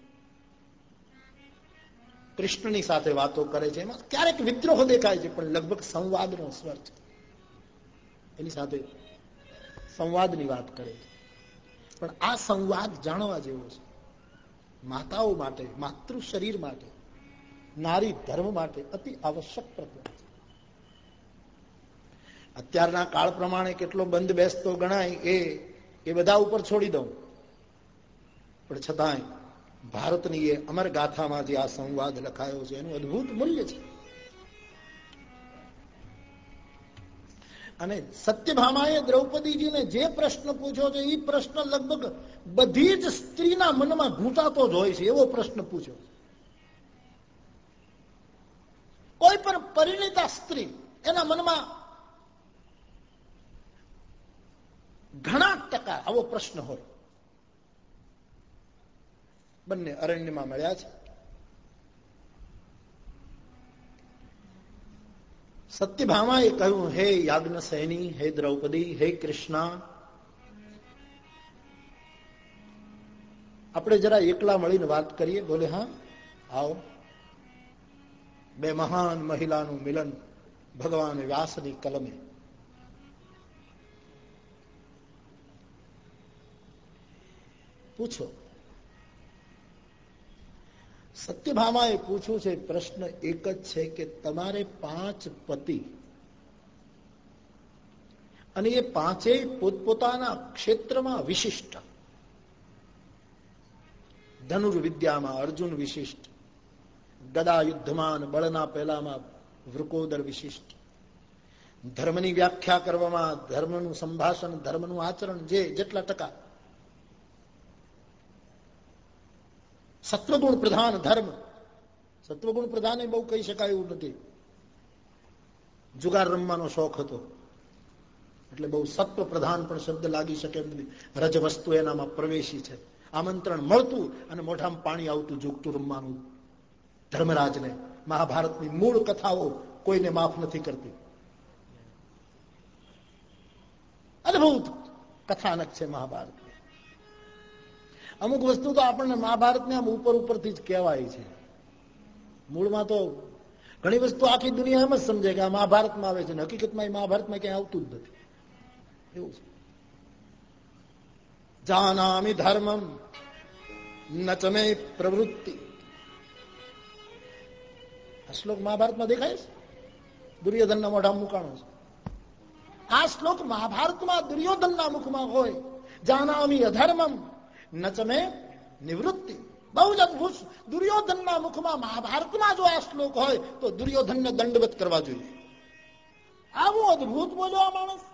A: કૃષ્ણની સાથે વાતો કરે છે. એમાં ક્યારેક વિદ્રોહ દેખાય છે, પણ લગભગ સંવાદનો સ્વર છે. એની સાથે સંવાદની વાત કરે છે. પણ આ સંવાદ જાણવા જેવો છે. માતાઓ માટે, માતૃ શરીર માટે, નારી ધર્મ માટે અતિ આવશ્યક પ્રકૃતિ અત્યારના કાળ પ્રમાણે કેટલો બંધ બેસતો ગણાય, એ એ બધા ઉપર છોડી દઉં. પણ છતાંય ભારતની એ અમર ગાથામાં જે આ સંવાદ લખાયો છે, એનું અદભુત મૂલ્ય છે. અને સત્યભામાએ દ્રૌપદીજીને જે પ્રશ્ન પૂછ્યો છે એ પ્રશ્ન લગભગ બધી જ સ્ત્રીના મનમાં ઘૂંટાતો જ હોય છે, એવો પ્રશ્ન પૂછ્યો કોઈ પણ પરિણીતા સ્ત્રી એના મનમાં ઘણા ટકા આવો પ્રશ્ન હોય. બંને અરણ્યમાં મળ્યા છે. સત્યભામાએ કહ્યું, હે યાજ્ઞ સૈની હે દ્રૌપદી, હે કૃષ્ણ, આપણે જરા એકલા મળીને વાત કરીએ. બોલે, હા, આવો. બે મહાન મહિલાનું મિલન ભગવાન વ્યાસની કલમે. પૂછો સત્યભામાએ પૂછ્યું છે, પ્રશ્ન એક જ છે કે તમારે પાંચ પતિ અને એ પાંચેય પોતપોતાના ક્ષેત્રમાં વિશિષ્ટ. ધનુર્વિદ્યામાં અર્જુન વિશિષ્ટ ગદા યુદ્ધમાન બળના પહેલામાં વૃકોદર વિશિષ્ટ. ધર્મની વ્યાખ્યા કરવામાં ધર્મનું સંભાષણ, ધર્મનું આચરણ જે જેટલા ટકા સત્વગુણ પ્રધાન ધર્મ. સત્વગુણ પ્રધાન એ બહુ કહી શકાય એવું નથી. જુગાર રમવાનો શોખ હતો. એટલે બહુ સત્વ પ્રધાન પણ શબ્દ લાગી શકે એમ નથી. રજ વસ્તુ એનામાં પ્રવેશી છે. આમંત્રણ મળતું અને મોઢામાં પાણી આવતું જોગતું રમવાનું. ધર્મરાજને, મહાભારતની મૂળ કથાઓ કોઈને માફ નથી કરતી. અદભુત કથાનક છે મહાભારત. અમુક વસ્તુ તો આપણને મહાભારતને ઉપર ઉપરથી જ કહેવાય છે. મૂળમાં તો ઘણી વસ્તુ આખી દુનિયા એમ જ સમજે કે આ મહાભારતમાં આવે છે હકીકતમાં એ મહાભારતમાં ક્યાંય આવતું જ નથી. એવું છે. જાનામી ધર્મમ નચમે પ્રવૃત્તિ. આ શ્લોક મહાભારતમાં દેખાય છે? દુર્યોધનના મોઢા મુકાણો છે. આ શ્લોક મહાભારતમાં દુર્યોધનના મુખમાં હોય. જાનામી અધર્મમ નચમે નિવૃત્તિ. બહુ જ અદભુત દુર્યોધનના મુખમાં મહાભારતમાં જો આ શ્લોક હોય, તો દુર્યોધનને દંડવત કરવા જોઈએ. આવું અદભુત બોલો આ માણસ.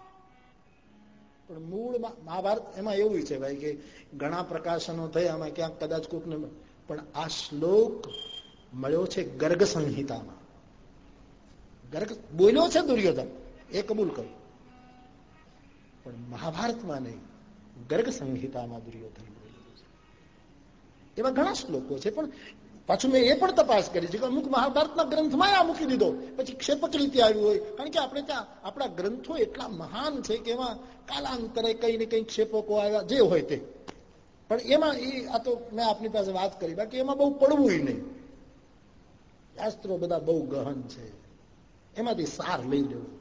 A: પણ મૂળ મહાભારત એમાં એવું છે ભાઈ કે ઘણા પ્રકાશનો થયા, આમાં ક્યાંક કદાચ કોકને પણ આ શ્લોક મળ્યો છે ગર્ગ સંહિતામાં. ગર્ગ, બોલ્યો છે દુર્યોધન, એ કબૂલ કર્યું પણ મહાભારતમાં નહીં, ગર્ગ સંહિતામાં દુર્યોધન એવા ઘણા શ્લોકો છે. પણ પાછું મેં એ પણ તપાસ કરી છે કે અમુક મહાભારતના ગ્રંથમાં આ મૂકી દીધો. પછી ક્ષેપક રીતે આવ્યું હોય. કારણ કે આપણે ત્યાં, આપણા ગ્રંથો એટલા મહાન છે કે એમાં કાલાંતરે કઈ ને કઈ ક્ષેપકો આવ્યા, જે હોય તે. પણ એમાં એ, આ તો મેં આપની પાસે વાત કરી. બાકી એમાં બહુ પડવું નહીં. શાસ્ત્રો બધા બહુ ગહન છે. એમાંથી સાર લઈ લેવું.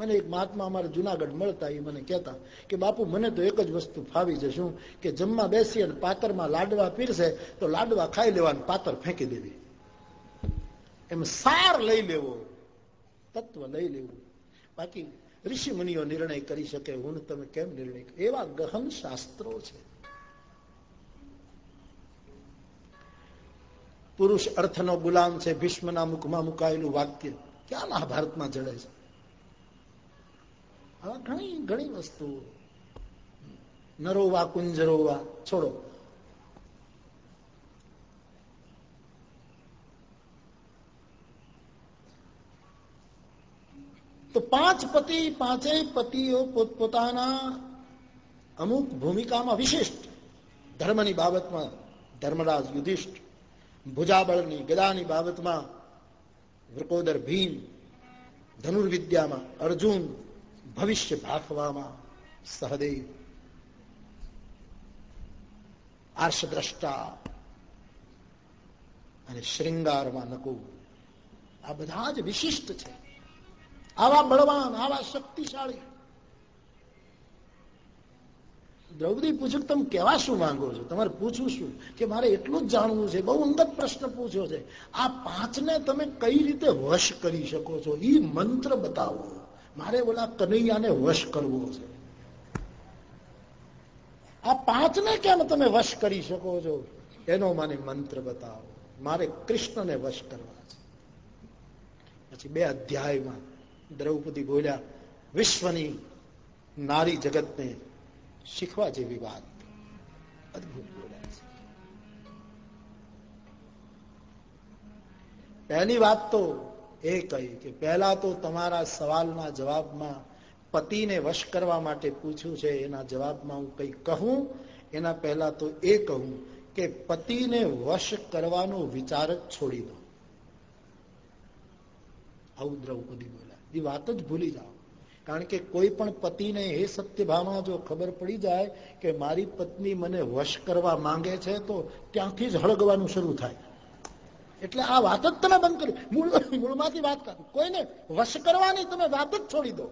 A: મને એક મહાત્મા અમારે જુનાગઢ મળતા એ મને કહેતા કે, બાપુ, મને તો એક જ વસ્તુ ફાવી છે. શું? કે જમવા બેસી અને પાતરમાં લાડવા પીરશે તો લાડવા ખાઈ લેવાનું, પાતર ફેંકી દેવી. એમ સાર લઈ લેવો, તત્વ લઈ લેવું. બાકી ઋષિ મુનિઓ નિર્ણય કરી શકે, હું તમે કેમ નિર્ણય એવા ગહન શાસ્ત્રો છે. પુરુષ અર્થનો ગુલામ છે, ભીષ્મના મુખમાં મુકાયેલું વાક્ય. ક્યાં મહાભારતમાં જડે છે? આવા ઘણી ઘણી વસ્તુઓ. નરોવા, કુંજરોવા, છોડો. તો પાંચ પતિ, પાંચેય પતિઓ પોતપોતાના અમુક ભૂમિકામાં વિશિષ્ટ. ધર્મની બાબતમાં ધર્મરાજ યુધિષ્ઠ, ભુજાબળની, ગદાની બાબતમાં વૃકોદર ભીમ, ધનુર્વિદ્યામાં અર્જુન ભવિષ્ય ભાખવામાં સહદેવ આર્ષદ્રષ્ટા અને શ્રૃંગારમાં નકુ આ બધા જ વિશિષ્ટ છે. આવા બળવાન, આવા શક્તિશાળી. દ્રૌપદી પૂછ્યું તમે કેવા શું માંગો છો? તમારે પૂછવું શું? કે મારે એટલું જ જાણવું છે, બહુ અંગત પ્રશ્ન પૂછ્યો છે. આ પાંચને તમે કઈ રીતે વશ કરી શકો છો? એ મંત્ર બતાવો. મારે ઓલા કનૈયાને વશ કરવો છે. આ પાંચને કેમ તમે વશ કરી શકો છો? એનો મને મંત્ર બતાવો. મારે કૃષ્ણને વશ કરવા છે. પછી બે અધ્યાયમાં દ્રૌપદી બોલ્યા, વિશ્વની નારી જગતને શીખવા જેવી વાત. અદભુત બોલ્યા છે. પહેલી વાત તો એ કહી કે પહેલા તો તમારા સવાલના જવાબમાં પતિને વશ કરવા માટે પૂછ્યું છે, એના જવાબમાં હું કંઈ કહું? એના પહેલા તો એ કહું કે પતિને વશ કરવાનો વિચાર જ છોડી દો. આવું દ્રૌપદી બોલ્યા. એ વાત જ ભૂલી જાઓ. કારણ કે કોઈ પણ પતિને એ સત્યભામાં જો ખબર પડી જાય કે મારી પત્ની મને વશ કરવા માંગે છે, તો ત્યાંથી જ હળગવાનું શરૂ થાય. એટલે આ વાત જ તમે બંધ કરી. મૂળ મૂળમાંથી વાત કરો કોઈને વશ કરવાની તમે વાત જ છોડી દો.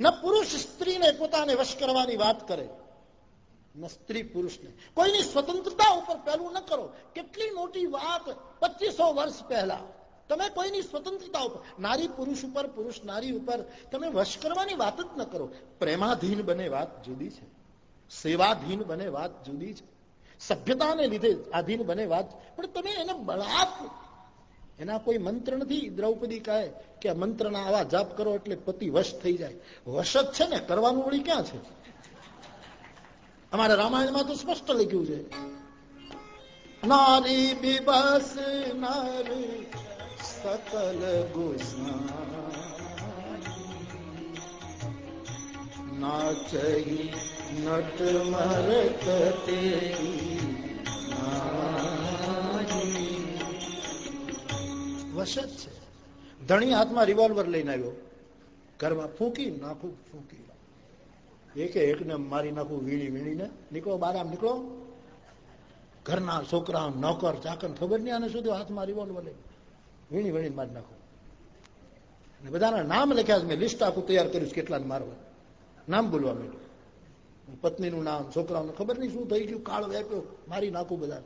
A: ન પુરુષ સ્ત્રીને પોતાને વશ કરવાની વાત કરે. સ્ત્રી પુરુષને. કોઈની સ્વતંત્રતા ઉપર પહેલું ન કરો. કેટલી મોટી વાત પચીસો વર્ષ પહેલા. તમે કોઈની સ્વતંત્રતા ઉપર નારી પુરુષ ઉપર, પુરુષ નારી ઉપર તમે વશ કરવાની વાત જ ન કરો. પ્રેમાધીન બને વાત જુદી છે. સેવાધીન બને વાત જુદી છે. સભ્યતાને લીધે આધીન બને વાત. પણ તમે એને બળાપ એના કોઈ મંત્ર નથી. દ્રૌપદી કહે કે મંત્રના આવા જાપ કરો એટલે પતિ વશ થઈ જાય. વશ છે ને, કરવાનું વળી ક્યાં છે? અમારા રામાયણમાં તો સ્પષ્ટ લખ્યું છે. નારી બિબસ નારી સકલ નાચહી નટ મરત વશ જ છે ધણી હાથમાં રિવોલ્વર લઈને આવ્યો ઘરમાં ફૂંકી નાખું ફૂંકી એક એકને મારી નાખું વીણી વીણીને નીકળો બારામ નીકળો ઘરના છોકરા નોકર, ચાકર, ખબર નહીં આને સુધી હાથમાં રિવોલ્વર લઈ. વીણી વીણી મારી નાખું. અને બધાના નામ લખ્યા છે. મેં લિસ્ટ આખું તૈયાર કર્યું છે કેટલાને મારવા. નામ બોલવા માંડ્યું. પત્નીનું નામ છોકરાઓને ખબર નહીં શું થઈ ગયું, કાળ વેપ્યો મારી નાખું બધા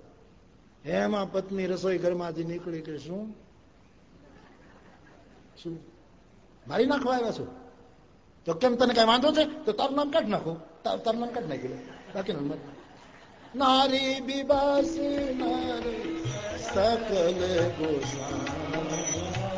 A: એમાં પત્ની રસોઈ ઘરમાંથી નીકળી કે શું? શું? મારી નાખવા આવ્યા છો? તો કેમ તને કઈ વાંધો છે? તો તારું નામ કાઢ નાખો. તારું નામ કાઢ નાખી બાકી નામ નારી બિબાસી નારી સકલ ગોસા